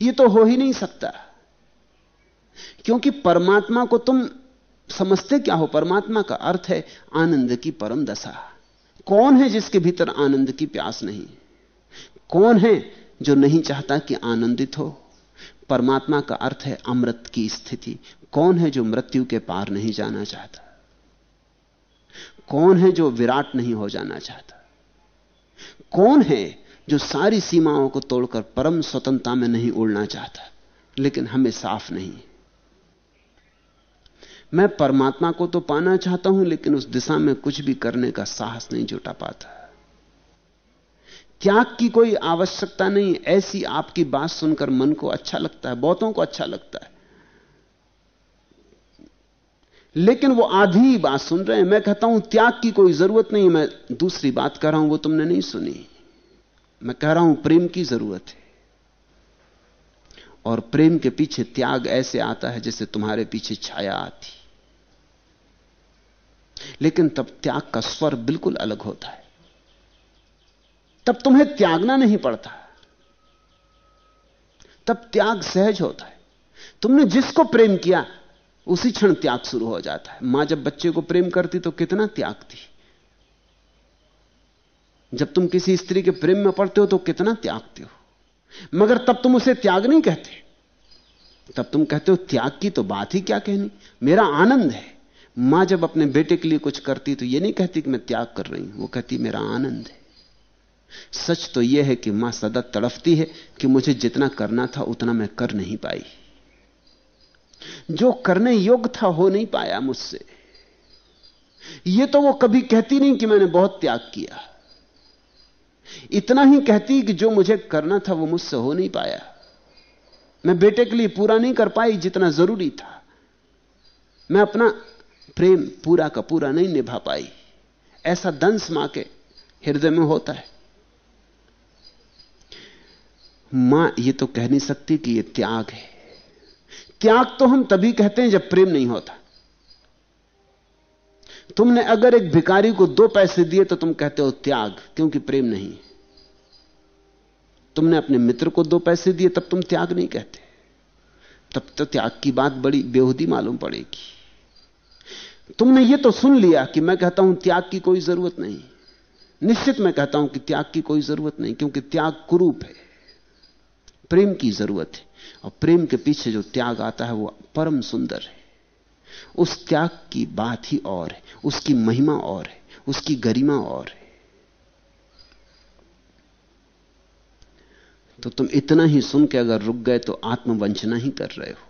यह तो हो ही नहीं सकता। क्योंकि परमात्मा को तुम समझते क्या हो? परमात्मा का अर्थ है आनंद की परम दशा। कौन है जिसके भीतर आनंद की प्यास नहीं? कौन है जो नहीं चाहता कि आनंदित हो? परमात्मा का अर्थ है अमृत की स्थिति। कौन है जो मृत्यु के पार नहीं जाना चाहता? कौन है जो विराट नहीं हो जाना चाहता? कौन है जो सारी सीमाओं को तोड़कर परम स्वतंत्रता में नहीं उड़ना चाहता, लेकिन हमें साफ़ नहीं मैं परमात्मा को तो पाना चाहता हूँ, लेकिन उस दिशा में कुछ भी करने का साहस नहीं जुटा पाता। त्याग की कोई आवश्यकता नहीं, ऐसी आपकी बात सुनकर मन को अच्छा लगता है, बहुतों को अच्छा लगता है। लेकिन वो आधी बात सुन रहे हैं। मैं कहता हूँ, त्याग की कोई ज़रूरत नहीं, मैं दूसरी बात कह रहा हूँ, वो तुमने नहीं सुनी। मैं कह रहा हूँ, प्रेम की ज़रूरत है। और प्रेम के पीछे त्याग ऐसे आता है जैसे तुम्हारे पीछे छाया आती। लेकिन तब त्याग का स्वर बिल्कुल अलग होता है। तब तुम्हें त्यागना नहीं पड़ता। तब त्याग सहज होता है। तुमने जिसको प्रेम किया, उसी क्षण त्याग शुरू हो जाता है। माँ जब बच्चे को प्रेम करती तो कितना त्यागती। जब तुम किसी स्त्री के प्रेम में पड़ते हो तो कितना त्यागते हो। मगर तब तुम उसे त्याग नहीं कहते। तब तुम कहते हो, त्याग की तो बात ही क्या कहनी? मेरा आनंद है। माँ जब अपने बेटे के लिए कुछ करती तो यह नहीं कहती कि मैं त्याग कर रही हूँ। वो कहती, मेरा आनंद है। सच तो यह है कि माँ सदा तड़फती है कि मुझे जितना करना था उतना मैं कर नहीं पाई। जो करने योग्य था हो नहीं पाया मुझसे। यह तो वो कभी कहती नहीं कि मैंने बहुत त्याग किया। इतना ही कहती कि जो मुझे करना था वो मुझसे हो नहीं पाया। मैं बेटे के लिए पूरा नहीं कर पाई जितना ज़रूरी था। मैं अपना प्रेम पूरा का पूरा नहीं निभा पाई। ऐसा दंश माँ के हृदय में होता है। माँ, ये तो कह नहीं सकती कि ये त्याग है। त्याग तो हम तभी कहते हैं जब प्रेम नहीं होता। तुमने अगर एक भिकारी को दो पैसे दिए तो तुम कहते हो त्याग, क्योंकि प्रेम नहीं तुमने अपने मित्र को दो पैसे दिए, तब तुम त्याग नहीं कहते। तब तो त्याग की बात बड़ी बेहूदी मालूम पड़ेगी। तुमने यह तो सुन लिया कि मैं कहता हूँ त्याग की कोई ज़रूरत नहीं। निश्चित मैं कहता हूँ कि त्याग की कोई ज़रूरत नहीं, क्योंकि त्याग कुरूप है। प्रेम की ज़रूरत है। और प्रेम के पीछे जो त्याग आता है, वो परम सुंदर है। उस त्याग की बात ही और है। उसकी महिमा और है। उसकी गरिमा और है। तो तुम इतना ही सुन के अगर रुक गए तो आत्मवंचना ही कर रहे हो।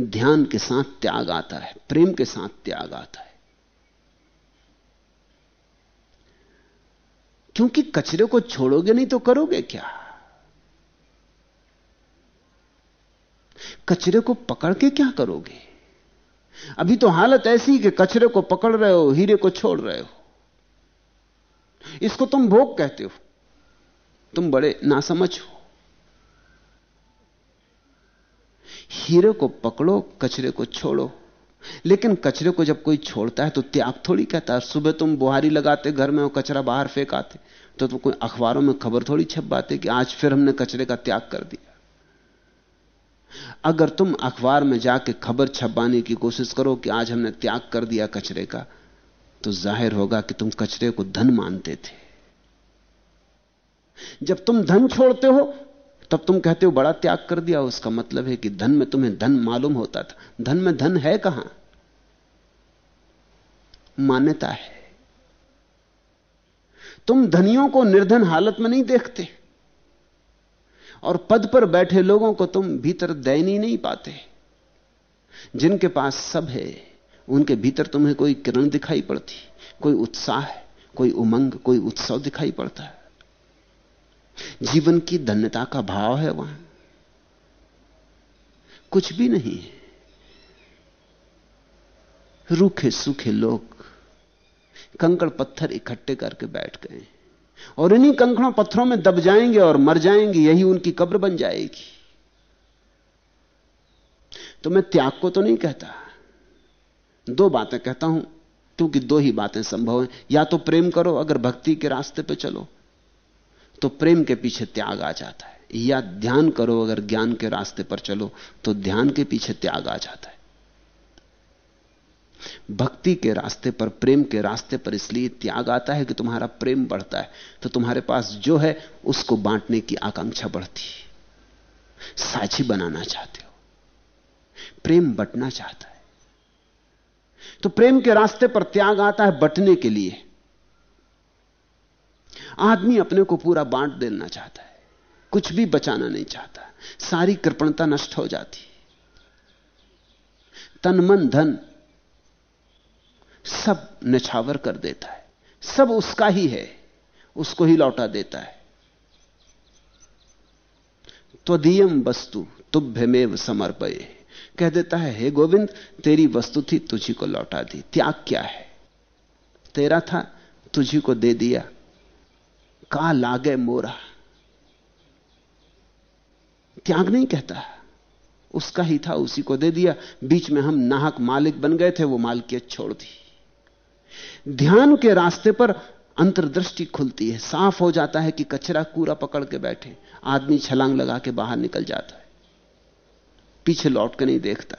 ध्यान के साथ त्याग आता है। प्रेम के साथ त्याग आता है। क्योंकि कचरे को छोड़ोगे नहीं तो करोगे क्या? कचरे को पकड़ के क्या करोगे? अभी तो हालत ऐसी कि कचरे को पकड़ रहे हो, हीरे को छोड़ रहे हो। इसको तुम भोग कहते हो। तुम बड़े नासमझ हो। हीरे को पकड़ो, कचरे को छोड़ो। लेकिन कचरे को जब कोई छोड़ता है तो त्याग थोड़ी कहता है, सुबह तुम बुहारी लगाते, घर में और कचरा बाहर फेंक आते तो तुम कोई अखबारों में खबर थोड़ी छपवाते कि आज फिर हमने कचरे का त्याग कर दिया। अगर तुम अखबार में जाके खबर छपवाने की कोशिश करो कि आज हमने त्याग कर दिया कचरे का तो ज़ाहिर होगा कि तुम कचरे को धन मानते थे। जब तुम धन छोड़ते हो, तब तुम कहते हो, बड़ा त्याग कर दिया। उसका मतलब है कि धन में तुम्हें धन मालूम होता था। धन में धन है कहाँ? मान्यता है। तुम धनियों को निर्धन हालत में नहीं देखते और पद पर बैठे लोगों को तुम भीतर दयनीय नहीं पाते। जिनके पास सब है, उनके भीतर तुम्हें कोई किरण दिखाई पड़ती, कोई उत्साह कोई उमंग, कोई उत्सव दिखाई पड़ता। है जीवन की धन्यता का भाव है वहाँ। कुछ भी नहीं है। रूखे सूखे लोग कंकड़ पत्थर इकट्ठे करके बैठ गए। और इन्हीं कंकड़ों पत्थरों में दब जाएँगे और मर जाएँगे, यही उनकी कब्र बन जाएगी। तो मैं त्याग को तो नहीं कहता। दो बातें कहता हूँ, क्योंकि दो ही बातें संभव हैं। या तो प्रेम करो, अगर भक्ति के रास्ते पर चलो तो प्रेम के पीछे त्याग आ जाता है। या ध्यान करो, अगर ज्ञान के रास्ते पर चलो तो ध्यान के पीछे त्याग आ जाता है। भक्ति के रास्ते पर, प्रेम के रास्ते पर इसलिए त्याग आता है कि तुम्हारा प्रेम बढ़ता है तो तुम्हारे पास जो है, उसको बांटने की आकांक्षा बढ़ती है। साझी बनाना चाहते हो। प्रेम बटना चाहता है। तो प्रेम के रास्ते पर त्याग आता है बटने के लिए। आदमी अपने को पूरा बांट देना चाहता है। कुछ भी बचाना नहीं चाहता। सारी कृपणता नष्ट हो जाती तन मन धन सब नछावर कर देता है। सब उसका ही है। उसको ही लौटा देता है। त्वदीयम वस्तु तुभ्यमेव समर्पय। कह देता है, हे गोविंद, तेरी वस्तु थी, तुझी को लौटा दी। त्याग क्या है? तेरा था, तुझी को दे दिया। का लागे मोरा? त्याग नहीं कहता। उसका ही था, उसी को दे दिया। बीच में हम नाहक मालिक बन गए थे, वो मालकियत छोड़ दी। ध्यान के रास्ते पर अंतर्दृष्टि खुलती है। साफ़ हो जाता है कि कचरा कूड़ा पकड़ के बैठे। आदमी छलांग लगा के बाहर निकल जाता है। पीछे लौट के नहीं देखता।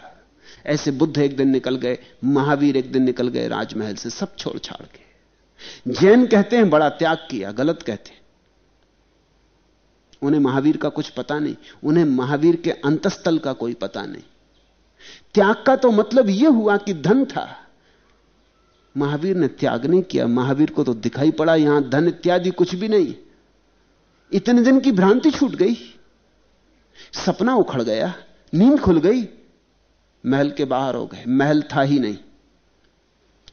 ऐसे बुद्ध एक दिन निकल गए, महावीर एक दिन निकल गए राजमहल से, सब छोड़ छाड़ के। जैन कहते हैं, बड़ा त्याग किया, गलत कहते हैं। उन्हें महावीर का कुछ पता नहीं, उन्हें महावीर के अंतस्थल का कोई पता नहीं। त्याग का तो मतलब यह हुआ कि धन था। महावीर ने त्याग नहीं किया, महावीर को तो दिखाई पड़ा, यहाँ धन इत्यादि कुछ भी नहीं। इतने दिन की भ्रांति छूट गई। सपना उखड़ गया, नींद खुल गई, महल के बाहर हो गए, महल था ही नहीं।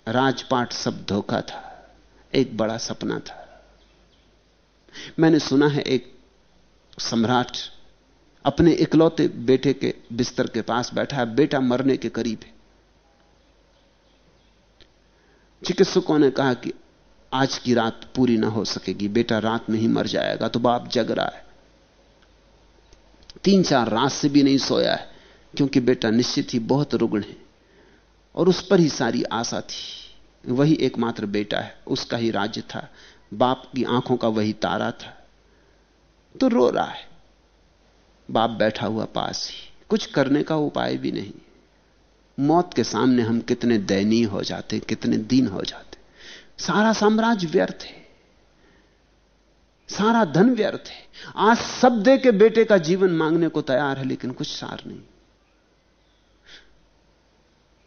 राजपाट सब धोखा था, एक बड़ा सपना था। मैंने सुना है एक सम्राट अपने इकलौते बेटे के बिस्तर के पास बैठा है, बेटा मरने के करीब है। चिकित्सकों ने कहा कि आज की रात पूरी ना हो सकेगी, बेटा रात में ही मर जाएगा तो बाप जग रहा है। तीन चार रात से भी नहीं सोया है, क्योंकि बेटा निश्चित ही बहुत रुग्ण है, और उस पर ही सारी आशा थी। वही एकमात्र बेटा है, उसका ही राज्य था, बाप की आँखों का वही तारा था। तो रो रहा है, बाप बैठा हुआ पास ही, कुछ करने का उपाय भी नहीं। मौत के सामने हम कितने दयनीय हो जाते कितने दीन हो जाते सारा साम्राज्य व्यर्थ है। सारा धन व्यर्थ है। आज सब दे के बेटे का जीवन मांगने को तैयार है, लेकिन कुछ सार नहीं।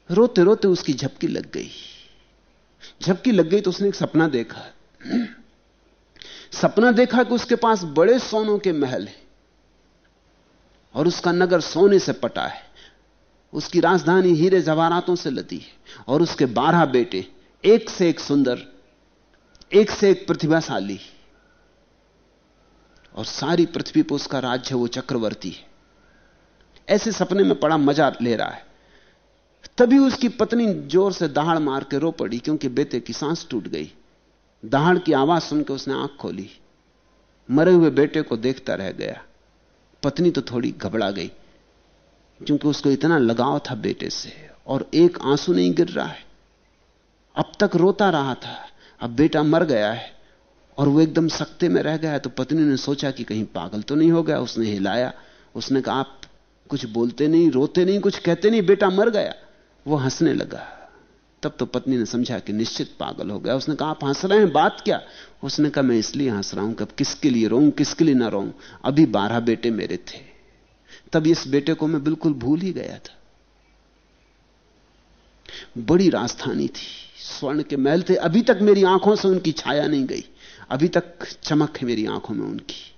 रोते रोते उसकी झपकी लग गई। झपकी लग गई तो उसने एक सपना देखा। सपना देखा कि उसके पास बड़े सोनों के महल हैं और उसका नगर सोने से पटा है। उसकी राजधानी हीरे जवारातों से लदी है। और उसके बारह बेटे, एक से एक सुंदर, एक से एक प्रतिभाशाली और सारी पृथ्वी पर उसका राज्य वो चक्रवर्ती है। ऐसे सपने में बड़ा मज़ा ले रहा है। तभी उसकी पत्नी ज़ोर से दहाड़ मार के रो पड़ी, क्योंकि बेटे की सांस टूट गई। दहाड़ की आवाज़ सुनकर उसने आँख खोली। मरे हुए बेटे को देखता रह गया। पत्नी तो थोड़ी घबरा गई। क्योंकि उसको इतना लगाव था बेटे से और एक आँसू नहीं गिर रहा है। अब तक रोता रहा था। अब बेटा मर गया है और वो एकदम सख्ते में रह गया तो पत्नी ने सोचा कि कहीं पागल तो नहीं हो गया, उसने हिलाया। उसने कहा, आप कुछ बोलते नहीं, रोते नहीं, कुछ कहते नहीं, बेटा मर गया। वो हंसने लगा। तब तो पत्नी ने समझा कि निश्चित पागल हो गया। उसने कहा, आप हंस रहे हैं, बात क्या? उसने कहा, मैं इसलिए हंस रहा हूँ कि अब किसके लिए रोऊं, किसके लिए ना रोऊं? अभी बारह बेटे मेरे थे। तब इस बेटे को मैं बिल्कुल भूल ही गया था। बड़ी राजधानी थी। स्वर्ण के महल थे। अभी तक मेरी आँखों से उनकी छाया नहीं गई। अभी तक चमक है मेरी आँखों में उनकी।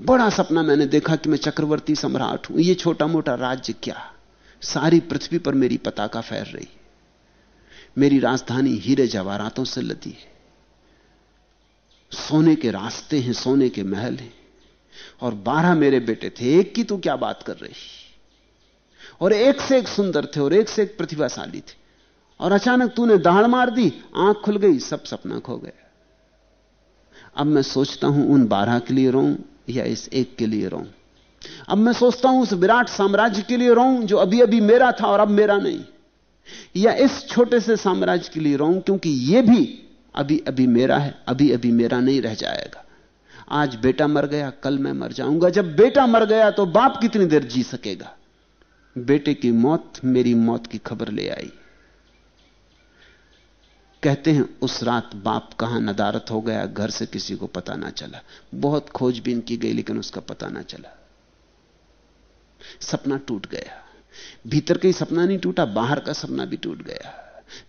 बड़ा सपना मैंने देखा कि मैं चक्रवर्ती सम्राट हूँ। ये छोटा मोटा राज्य क्या? सारी पृथ्वी पर मेरी पताका फैल रही मेरी राजधानी हीरे जवाहरातों से लदी है। सोने के रास्ते हैं, सोने के महल हैं। और बारह मेरे बेटे थे, एक की तू क्या बात कर रही? और एक से एक सुंदर थे और एक से एक प्रतिभाशाली थे। और अचानक तूने दहाड़ मार दी, आँख खुल गई, सब सपना खो गया। अब मैं सोचता हूँ उन बारह के लिए रोऊं या इस एक के लिए रोऊं। अब मैं सोचता हूँ उस विराट साम्राज्य के लिए रोऊं जो अभी अभी मेरा था और अब मेरा नहीं। या इस छोटे से साम्राज्य के लिए रोऊं, क्योंकि यह भी अभी अभी मेरा है अभी अभी मेरा नहीं रह जाएगा। आज बेटा मर गया, कल मैं मर जाऊँगा। जब बेटा मर गया तो बाप कितनी देर जी सकेगा? बेटे की मौत, मेरी मौत की खबर ले आई। कहते हैं, उस रात बाप कहाँ नदारत हो गया, घर से किसी को पता ना चला। बहुत खोजबीन की गई, लेकिन उसका पता ना चला। सपना टूट गया। भीतर का ही सपना नहीं टूटा, बाहर का सपना भी टूट गया।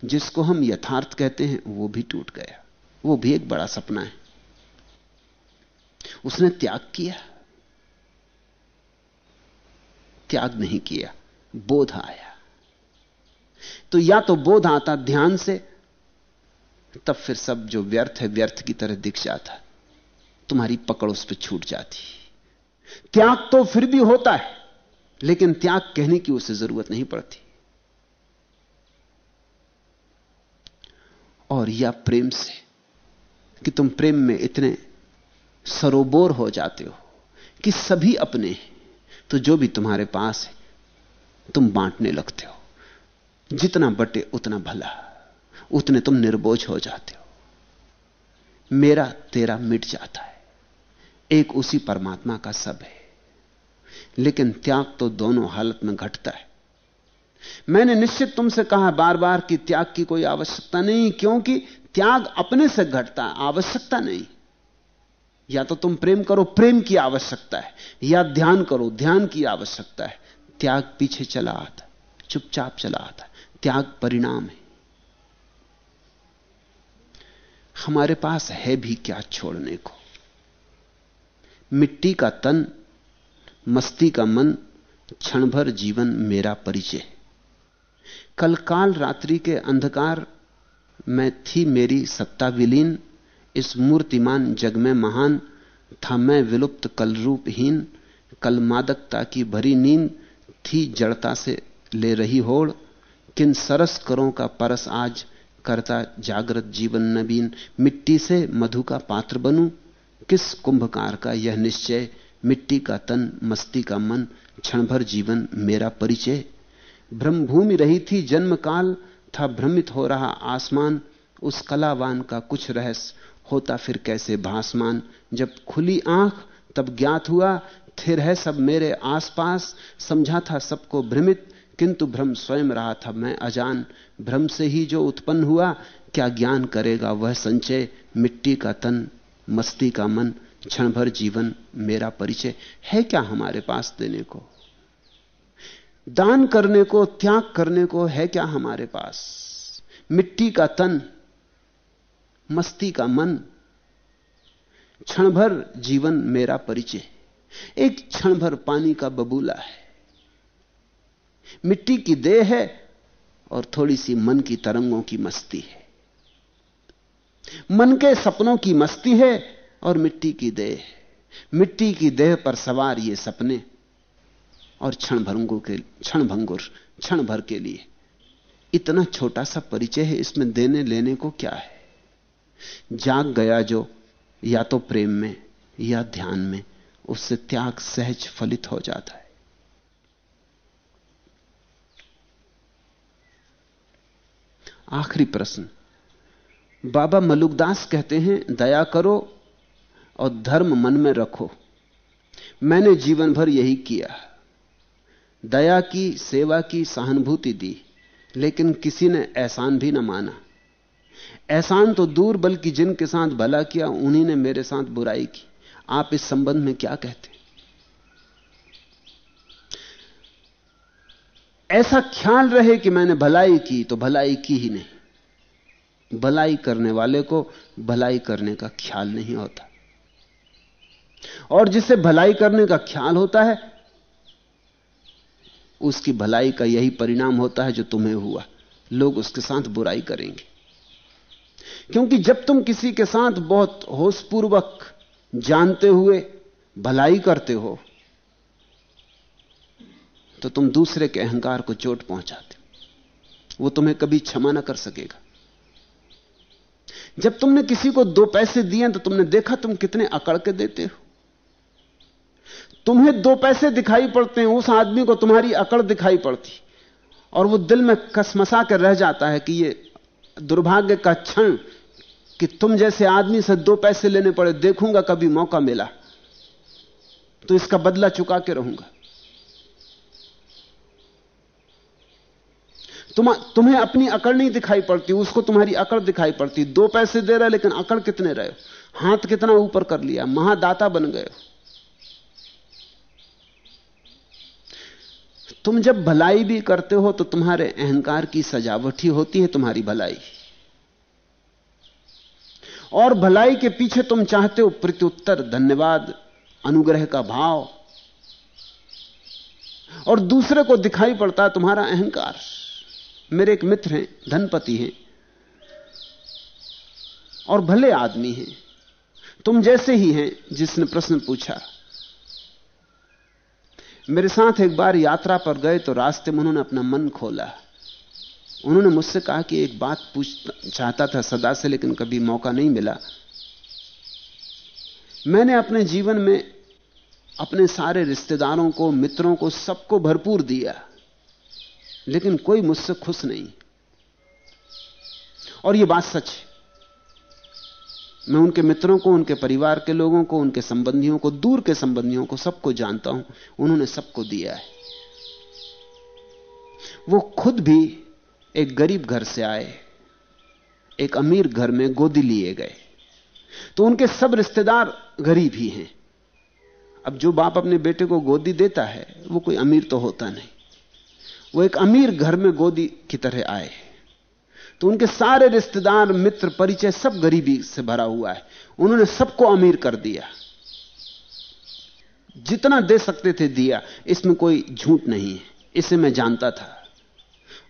जिसको हम यथार्थ कहते हैं, वो भी टूट गया। वो भी एक बड़ा सपना है। उसने त्याग किया। त्याग नहीं किया, बोध आया। तो या तो बोध आता ध्यान से, तब फिर सब जो व्यर्थ है, व्यर्थ की तरह दिख जाता। तुम्हारी पकड़ उस पर छूट जाती। त्याग तो फिर भी होता है, लेकिन त्याग कहने की उसे ज़रूरत नहीं पड़ती। और या प्रेम से, कि तुम प्रेम में इतने सरोबोर हो जाते हो कि सभी अपने तो जो भी तुम्हारे पास है, तुम बांटने लगते हो। जितना बटे उतना भला, उतने तुम निर्बोझ हो जाते हो। मेरा तेरा मिट जाता है। एक उसी परमात्मा का सब है। लेकिन त्याग तो दोनों हालत में घटता है। मैंने निश्चित तुमसे कहा बार बार कि त्याग की कोई आवश्यकता नहीं, क्योंकि त्याग अपने से घटता है आवश्यकता नहीं। या तो तुम प्रेम करो, प्रेम की आवश्यकता है, या ध्यान करो, ध्यान की आवश्यकता है। त्याग पीछे चला आता, चुपचाप चला आता, त्याग परिणाम है। हमारे पास है भी क्या छोड़ने को? मिट्टी का तन, मस्ती का मन क्षण भर जीवन मेरा परिचय कल काल रात्रि के अंधकार, में थी मेरी सत्ता विलीन इस मूर्तिमान जग में महान, था मैं विलुप्त कल रूपहीन कल मादकता की भरी नींद थी जड़ता से ले रही होड़, किन सरस करों का परस आज करता जागृत जीवन नवीन, मिट्टी से मधु का पात्र बनूं? किस कुंभकार का यह निश्चय, मिट्टी का तन, मस्ती का मन क्षण भर जीवन मेरा परिचय? ब्रह्मभूमि रही थी जन्म काल था भ्रमित हो रहा आसमान, उस कलावान का कुछ रहस्य होता फिर कैसे भासमान? जब खुली आँख, तब ज्ञात हुआ, थिर है सब मेरे आसपास। समझा था सबको भ्रमित, किंतु भ्रम स्वयं रहा था मैं अजान। भ्रम से ही जो उत्पन्न हुआ, क्या ज्ञान करेगा वह संचय? मिट्टी का तन, मस्ती का मन क्षण भर जीवन मेरा परिचय। है क्या हमारे पास देने को? दान करने को, त्याग करने को है क्या हमारे पास? मिट्टी का तन मस्ती का मन क्षण भर जीवन मेरा परिचय। एक क्षण भर पानी का बबूला है। मिट्टी की देह है और थोड़ी सी मन की तरंगों की मस्ती है। मन के सपनों की मस्ती है और मिट्टी की देह मिट्टी की देह पर सवार ये सपने और क्षण भंगुर के, क्षण भंगुर, क्षण भर के लिए। इतना छोटा सा परिचय है, इसमें देने लेने को क्या है? जाग गया जो, या तो प्रेम में, या ध्यान में, उससे त्याग सहज फलित हो जाता है। आखिरी प्रश्न। बाबा मलुकदास कहते हैं, दया करो और धर्म मन में रखो। मैंने जीवन भर यही किया। दया की, सेवा की सहानुभूति दी, लेकिन किसी ने एहसान भी न माना। एहसान तो दूर, बल्कि जिनके साथ भला किया, उन्हीं ने मेरे साथ बुराई की। आप इस संबंध में क्या कहते ऐसा ख्याल रहे कि मैंने भलाई की तो भलाई की ही नहीं। भलाई करने वाले को भलाई करने का ख्याल नहीं होता। और जिसे भलाई करने का ख्याल होता है, उसकी भलाई का यही परिणाम होता है जो तुम्हें हुआ। लोग उसके साथ बुराई करेंगे। क्योंकि जब तुम किसी के साथ बहुत होशपूर्वक जानते हुए भलाई करते हो तो तुम दूसरे के अहंकार को चोट पहुंचाते हो। वो तुम्हें कभी क्षमा ना कर सकेगा। जब तुमने किसी को दो पैसे दिए तो तुमने देखा तुम कितने अकड़ के देते हो। तुम्हें दो पैसे दिखाई पड़ते हैं, उस आदमी को तुम्हारी अकड़ दिखाई पड़ती। और वो दिल में कसमसा कर रह जाता है कि ये दुर्भाग्य का क्षण कि तुम जैसे आदमी से दो पैसे लेने पड़े, देखूँगा कभी मौका मिला तो इसका बदला चुका के रहूँगा। तुम तुम्हें अपनी अकड़ नहीं दिखाई पड़ती, उसको तुम्हारी अकड़ दिखाई पड़ती। दो पैसे दे रहे लेकिन अकड़ कितने रहे? हाथ कितना ऊपर कर लिया? महादाता बन गए तुम जब भलाई भी करते हो तो तुम्हारे अहंकार की सजावट ही होती है तुम्हारी भलाई। और भलाई के पीछे तुम चाहते हो प्रत्युत्तर, धन्यवाद, अनुग्रह का भाव। और दूसरे को दिखाई पड़ता है तुम्हारा अहंकार। मेरे एक मित्र हैं, धनपति हैं, और भले आदमी हैं। तुम जैसे ही हैं, जिसने प्रश्न पूछा। मेरे साथ एक बार यात्रा पर गए तो रास्ते में उन्होंने अपना मन खोला। उन्होंने मुझसे कहा कि एक बात पूछ चाहता था सदा से, लेकिन कभी मौका नहीं मिला। मैंने अपने जीवन में अपने सारे रिश्तेदारों को, मित्रों को, सबको भरपूर दिया, लेकिन कोई मुझसे खुश नहीं। और यह बात सच है। मैं उनके मित्रों को, उनके परिवार के लोगों को, उनके संबंधियों को, दूर के संबंधियों को सबको जानता हूँ। उन्होंने सबको दिया है। वो खुद भी एक गरीब घर से आए, एक अमीर घर में गोदी लिए गए। तो उनके सब रिश्तेदार गरीब ही हैं। अब जो बाप अपने बेटे को गोदी देता है, वो कोई अमीर तो होता नहीं। वो एक अमीर घर में गोदी की तरह आए तो उनके सारे रिश्तेदार, मित्र, परिचय सब गरीबी से भरा हुआ है। उन्होंने सबको अमीर कर दिया। जितना दे सकते थे दिया। इसमें कोई झूठ नहीं है। इसे मैं जानता था।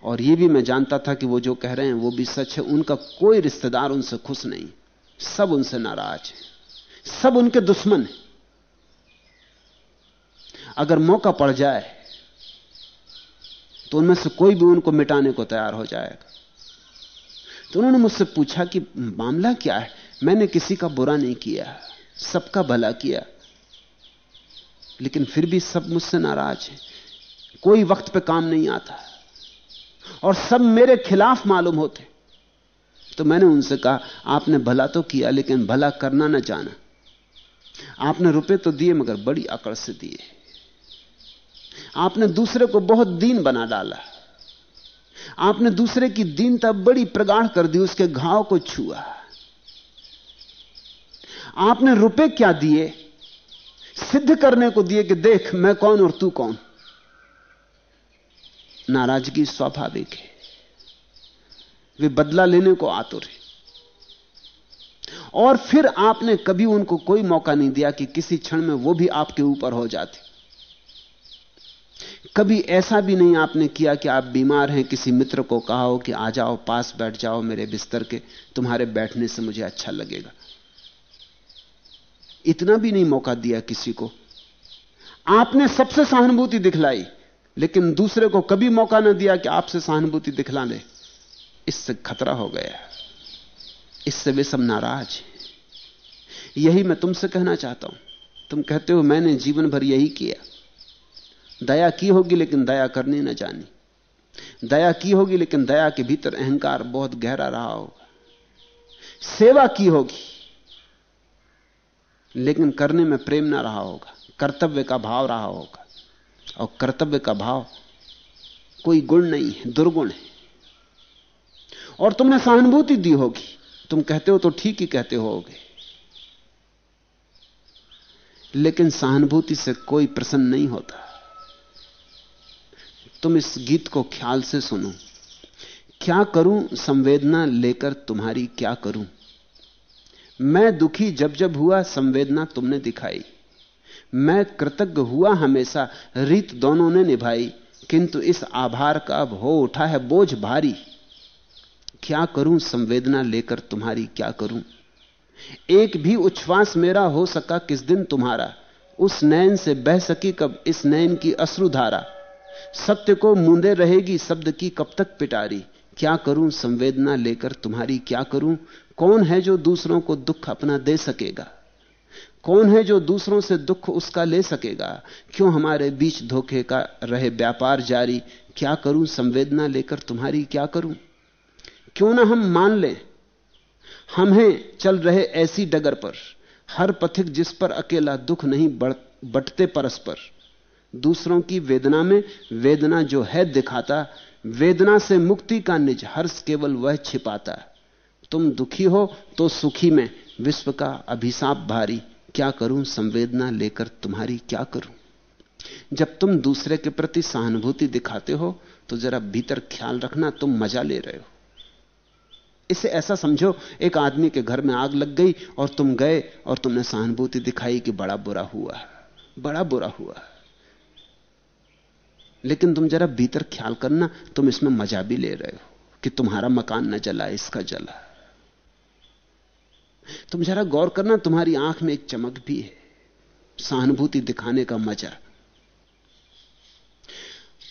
और यह भी मैं जानता था कि वो जो कह रहे हैं, वो भी सच है। उनका कोई रिश्तेदार उनसे खुश नहीं। सब उनसे नाराज़ है। सब उनके दुश्मन है। अगर मौका पड़ जाए तो उनमें से कोई भी उनको मिटाने को तैयार हो जाएगा। तो उन्होंने मुझसे पूछा कि मामला क्या है? मैंने किसी का बुरा नहीं किया, सबका भला किया। लेकिन फिर भी सब मुझसे नाराज़ है। कोई वक्त पे काम नहीं आता। और सब मेरे खिलाफ मालूम होते तो मैंने उनसे कहा, आपने भला तो किया, लेकिन भला करना ना जाना। आपने रुपए तो दिए, मगर बड़ी अकड़ से दिए। आपने दूसरे को बहुत दीन बना डाला। आपने दूसरे की दीनता बड़ी प्रगाढ़ कर दी, उसके घाव को छुआ। आपने रुपए क्या दिए? सिद्ध करने को दिए कि देख, मैं कौन और तू कौन? नाराज़गी स्वाभाविक है। वे बदला लेने को आतुर है। और फिर आपने कभी उनको कोई मौका नहीं दिया कि किसी क्षण में वो भी आपके ऊपर हो जाते। कभी ऐसा भी नहीं आपने किया कि आप बीमार हैं, किसी मित्र को कहा हो कि आ जाओ, पास बैठ जाओ मेरे बिस्तर के, तुम्हारे बैठने से मुझे अच्छा लगेगा। इतना भी नहीं मौका दिया किसी को। आपने सबसे सहानुभूति दिखलाई, लेकिन दूसरे को कभी मौका ना दिया कि आपसे सहानुभूति दिखला ले इससे खतरा हो गया इससे वे सब नाराज़ यही मैं तुमसे कहना चाहता हूँ। तुम कहते हो, मैंने जीवन भर यही किया। दया की होगी लेकिन दया करनी ना जानी। दया की होगी लेकिन दया के भीतर अहंकार बहुत गहरा रहा होगा। सेवा की होगी, लेकिन करने में प्रेम ना रहा होगा, कर्तव्य का भाव रहा होगा। और कर्तव्य का भाव कोई गुण नहीं है, दुर्गुण है। और तुमने सहानुभूति दी होगी, तुम कहते हो तो ठीक ही कहते होगे। लेकिन सहानुभूति से कोई प्रसन्न नहीं होता। तुम इस गीत को ख्याल से सुनो। क्या करूँ संवेदना लेकर तुम्हारी क्या करूँ? मैं दुखी जब जब हुआ संवेदना तुमने दिखाई। मैं कृतज्ञ हुआ हमेशा, रीत दोनों ने निभाई। किंतु इस आभार का अब हो उठा है बोझ भारी। क्या करूँ संवेदना लेकर तुम्हारी क्या करूँ? एक भी उच्छ्वास मेरा हो सका किस दिन तुम्हारा? उस नयन से बह सकी कब इस नयन की अश्रुधारा? सत्य को मूंदे रहेगी, शब्द की कब तक पिटारी? क्या करूँ संवेदना लेकर तुम्हारी क्या करूँ? कौन है जो दूसरों को दुख अपना दे सकेगा? कौन है जो दूसरों से दुख उसका ले सकेगा? क्यों हमारे बीच धोखे का रहे व्यापार जारी? क्या करूँ संवेदना लेकर तुम्हारी क्या करूँ? क्यों ना हम मान लें? हम हैं चल रहे ऐसी डगर पर, हर पथिक जिस पर अकेला दुख नहीं बटते परस्पर। दूसरों की वेदना में वेदना जो है दिखाता, वेदना से मुक्ति का निज हर्ष केवल वह छिपाता। तुम दुखी हो तो सुखी में, विश्व का अभिशाप भारी। क्या करूँ, संवेदना लेकर तुम्हारी क्या करूँ? जब तुम दूसरे के प्रति सहानुभूति दिखाते हो तो जरा भीतर ख्याल रखना, तुम मज़ा ले रहे हो। इसे ऐसा समझो, एक आदमी के घर में आग लग गई और तुम गए और तुमने सहानुभूति दिखाई कि बड़ा बुरा हुआ। बड़ा बुरा हुआ। लेकिन तुम जरा भीतर ख्याल करना, तुम इसमें मज़ा भी ले रहे हो कि तुम्हारा मकान न जला, इसका जला। तुम जरा गौर करना, तुम्हारी आँख में एक चमक भी है, सहानुभूति दिखाने का मज़ा।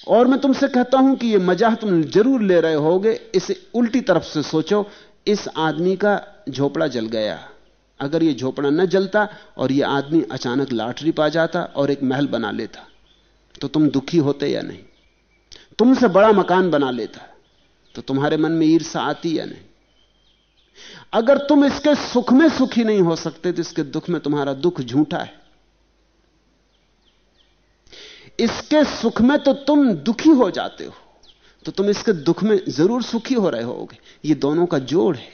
और मैं तुमसे कहता हूँ कि यह मज़ा तुम ज़रूर ले रहे होगे, इसे उल्टी तरफ़ से सोचो, इस आदमी का झोपड़ा जल गया। अगर यह झोपड़ा न जलता और यह आदमी अचानक लाटरी पा जाता और एक महल बना लेता तो तुम दुखी होते या नहीं? तुमसे बड़ा मकान बना लेता तो तुम्हारे मन में ईर्षा आती या नहीं? अगर तुम इसके सुख में सुखी नहीं हो सकते तो इसके दुख में तुम्हारा दुख झूठा है। इसके सुख में तो तुम दुखी हो जाते हो तो तुम इसके दुख में ज़रूर सुखी हो रहे होगे। ये दोनों का जोड़ है।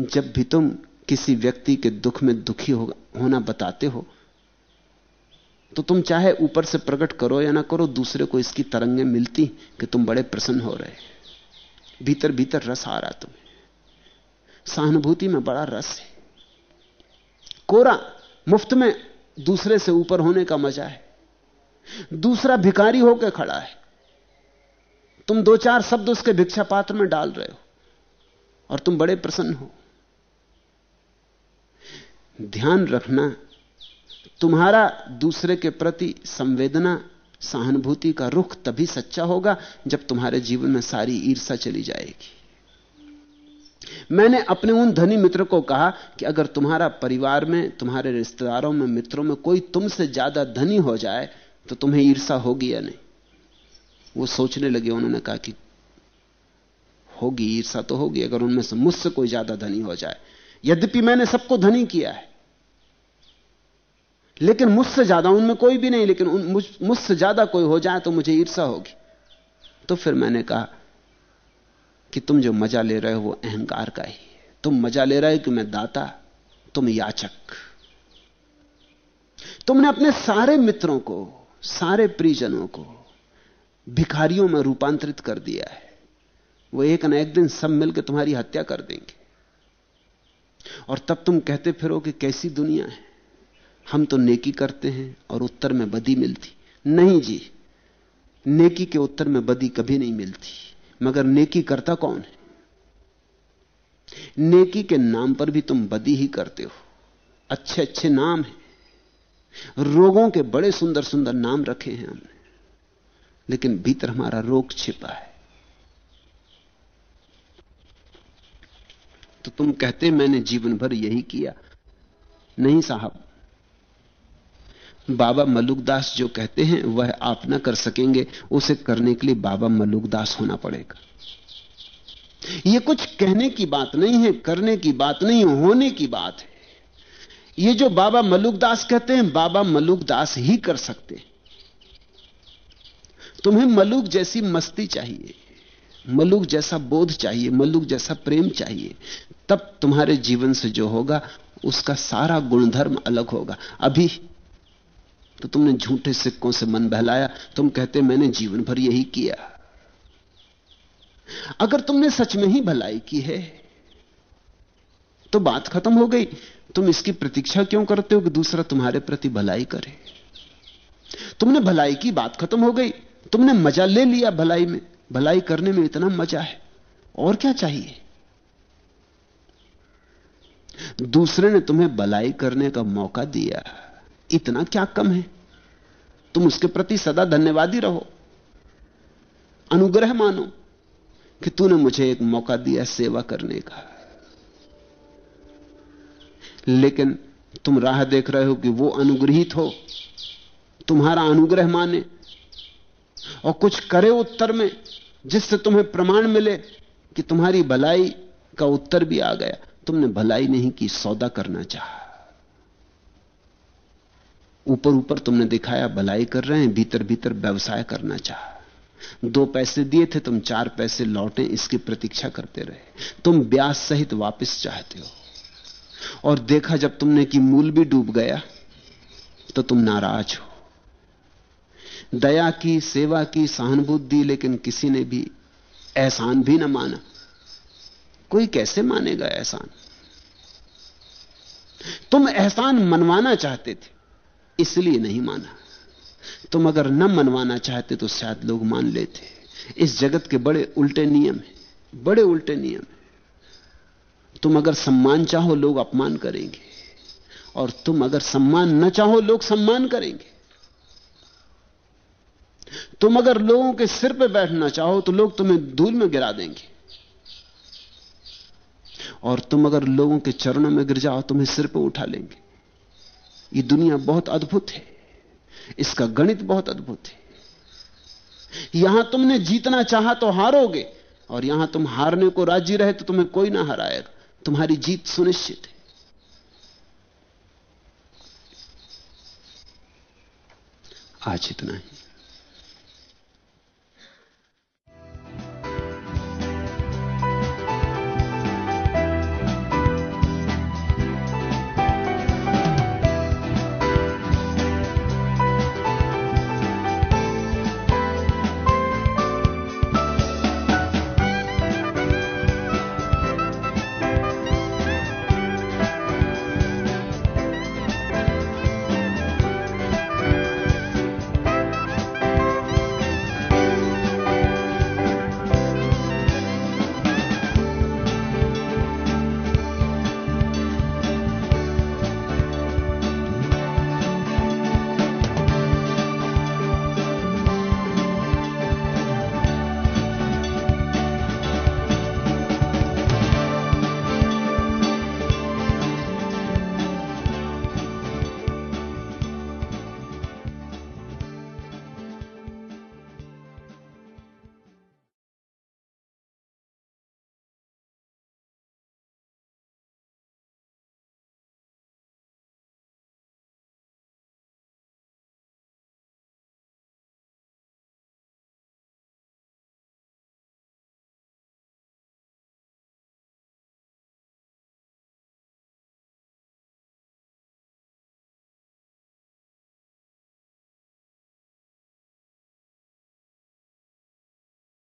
जब भी तुम किसी व्यक्ति के दुख में दुखी होना बताते हो तो तुम चाहे ऊपर से प्रकट करो या ना करो, दूसरे को इसकी तरंगें मिलती कि तुम बड़े प्रसन्न हो रहे भीतर भीतर रस आ रहा तुम्हें। सहानुभूति में बड़ा रस है। कोरा, मुफ़्त में दूसरे से ऊपर होने का मज़ा है। दूसरा भिकारी होकर खड़ा है। तुम दो चार शब्द उसके भिक्षा पात्र में डाल रहे हो और तुम बड़े प्रसन्न हो। ध्यान रखना तुम्हारा दूसरे के प्रति संवेदना, सहानुभूति का रुख तभी सच्चा होगा जब तुम्हारे जीवन में सारी ईर्षा चली जाएगी। मैंने अपने उन धनी मित्र को कहा कि अगर तुम्हारा परिवार में, तुम्हारे रिश्तेदारों में, मित्रों में कोई तुमसे ज़्यादा धनी हो जाए तो तुम्हें ईर्षा होगी या नहीं? वो सोचने लगे, उन्होंने कहा कि होगी ईर्षा तो होगी, अगर उनमें से मुझसे कोई ज़्यादा धनी हो जाए। यद्यपि मैंने सबको धनी किया है लेकिन मुझसे ज़्यादा उनमें कोई भी नहीं, लेकिन मुझसे ज़्यादा कोई हो जाए तो मुझे ईर्षा होगी। तो फिर मैंने कहा कि तुम जो मज़ा ले रहे हो वो अहंकार का ही तुम मज़ा ले रहे हो कि मैं दाता, तुम याचक। तुमने अपने सारे मित्रों को, सारे परिजनों को भिखारियों में रूपांतरित कर दिया है। वो एक ना एक दिन सब मिलकर तुम्हारी हत्या कर देंगे। और तब तुम कहते फिरो कि कैसी दुनिया है। हम तो नेकी करते हैं और उत्तर में बदी मिलती। नहीं जी, नेकी के उत्तर में बदी कभी नहीं मिलती। मगर नेकी करता कौन है? नेकी के नाम पर भी तुम बदी ही करते हो। अच्छे अच्छे नाम हैं। रोगों के बड़े सुंदर सुंदर नाम रखे हैं हमने। लेकिन भीतर हमारा रोग छिपा है। तो तुम कहते मैंने जीवन भर यही किया। नहीं साहब बाबा मलुकदास जो कहते हैं, वह आप ना कर सकेंगे। उसे करने के लिए बाबा मलुकदास होना पड़ेगा। यह कुछ कहने की बात नहीं है, करने की बात नहीं, होने की बात है। यह जो बाबा मलुकदास कहते हैं, बाबा मलुकदास ही कर सकते हैं। तुम्हें मलुक जैसी मस्ती चाहिए, मलुक जैसा बोध चाहिए, मलुक जैसा प्रेम चाहिए, तब तुम्हारे जीवन से जो होगा, उसका सारा गुणधर्म अलग होगा। अभी तो तुमने झूठे सिक्कों से मन बहलाया। तुम कहते, मैंने जीवन भर यही किया अगर तुमने सच में ही भलाई की है तो बात खत्म हो गई। तुम इसकी प्रतीक्षा क्यों करते हो कि दूसरा तुम्हारे प्रति भलाई करे? तुमने भलाई की बात खत्म हो गई। तुमने मज़ा ले लिया भलाई में। भलाई करने में इतना मज़ा है। और क्या चाहिए? दूसरे ने तुम्हें भलाई करने का मौका दिया। इतना क्या कम है? तुम उसके प्रति सदा धन्यवादी रहो। अनुग्रह मानो कि तूने मुझे एक मौका दिया सेवा करने का। लेकिन तुम राह देख रहे हो कि वो अनुग्रहित हो। तुम्हारा अनुग्रह माने और कुछ करे उत्तर में जिससे तुम्हें प्रमाण मिले कि तुम्हारी भलाई का उत्तर भी आ गया। तुमने भलाई नहीं की, सौदा करना चाहा। ऊपर ऊपर तुमने दिखाया, भलाई कर रहे हैं, भीतर भीतर व्यवसाय करना चाह। दो पैसे दिए थे, तुम चार पैसे लौटे, इसकी प्रतीक्षा करते रहे। तुम ब्याज सहित वापस चाहते हो। और देखा जब तुमने कि मूल भी डूब गया तो तुम नाराज़ हो। दया की, सेवा की, सहानुभूति दी लेकिन किसी ने भी एहसान भी ना माना। कोई कैसे मानेगा एहसान? तुम एहसान मनवाना चाहते थे। इसलिए नहीं माना। तुम अगर न मनवाना चाहते तो शायद लोग मान लेते। इस जगत के बड़े उल्टे नियम हैं, बड़े उल्टे नियम हैं। तुम अगर सम्मान चाहो, लोग अपमान करेंगे। और तुम अगर सम्मान न चाहो, लोग सम्मान करेंगे। तुम अगर लोगों के सिर पर बैठना चाहो तो लोग तुम्हें धूल में गिरा देंगे। और तुम अगर लोगों के चरणों में गिर जाओ, तुम्हें सिर पर उठा लेंगे। ये दुनिया बहुत अद्भुत है। इसका गणित बहुत अद्भुत है। यहाँ तुमने जीतना चाहा तो हारोगे, और यहाँ तुम हारने को राज़ी रहे तो तुम्हें कोई ना हराएगा। तुम्हारी जीत सुनिश्चित है। आज इतना ही।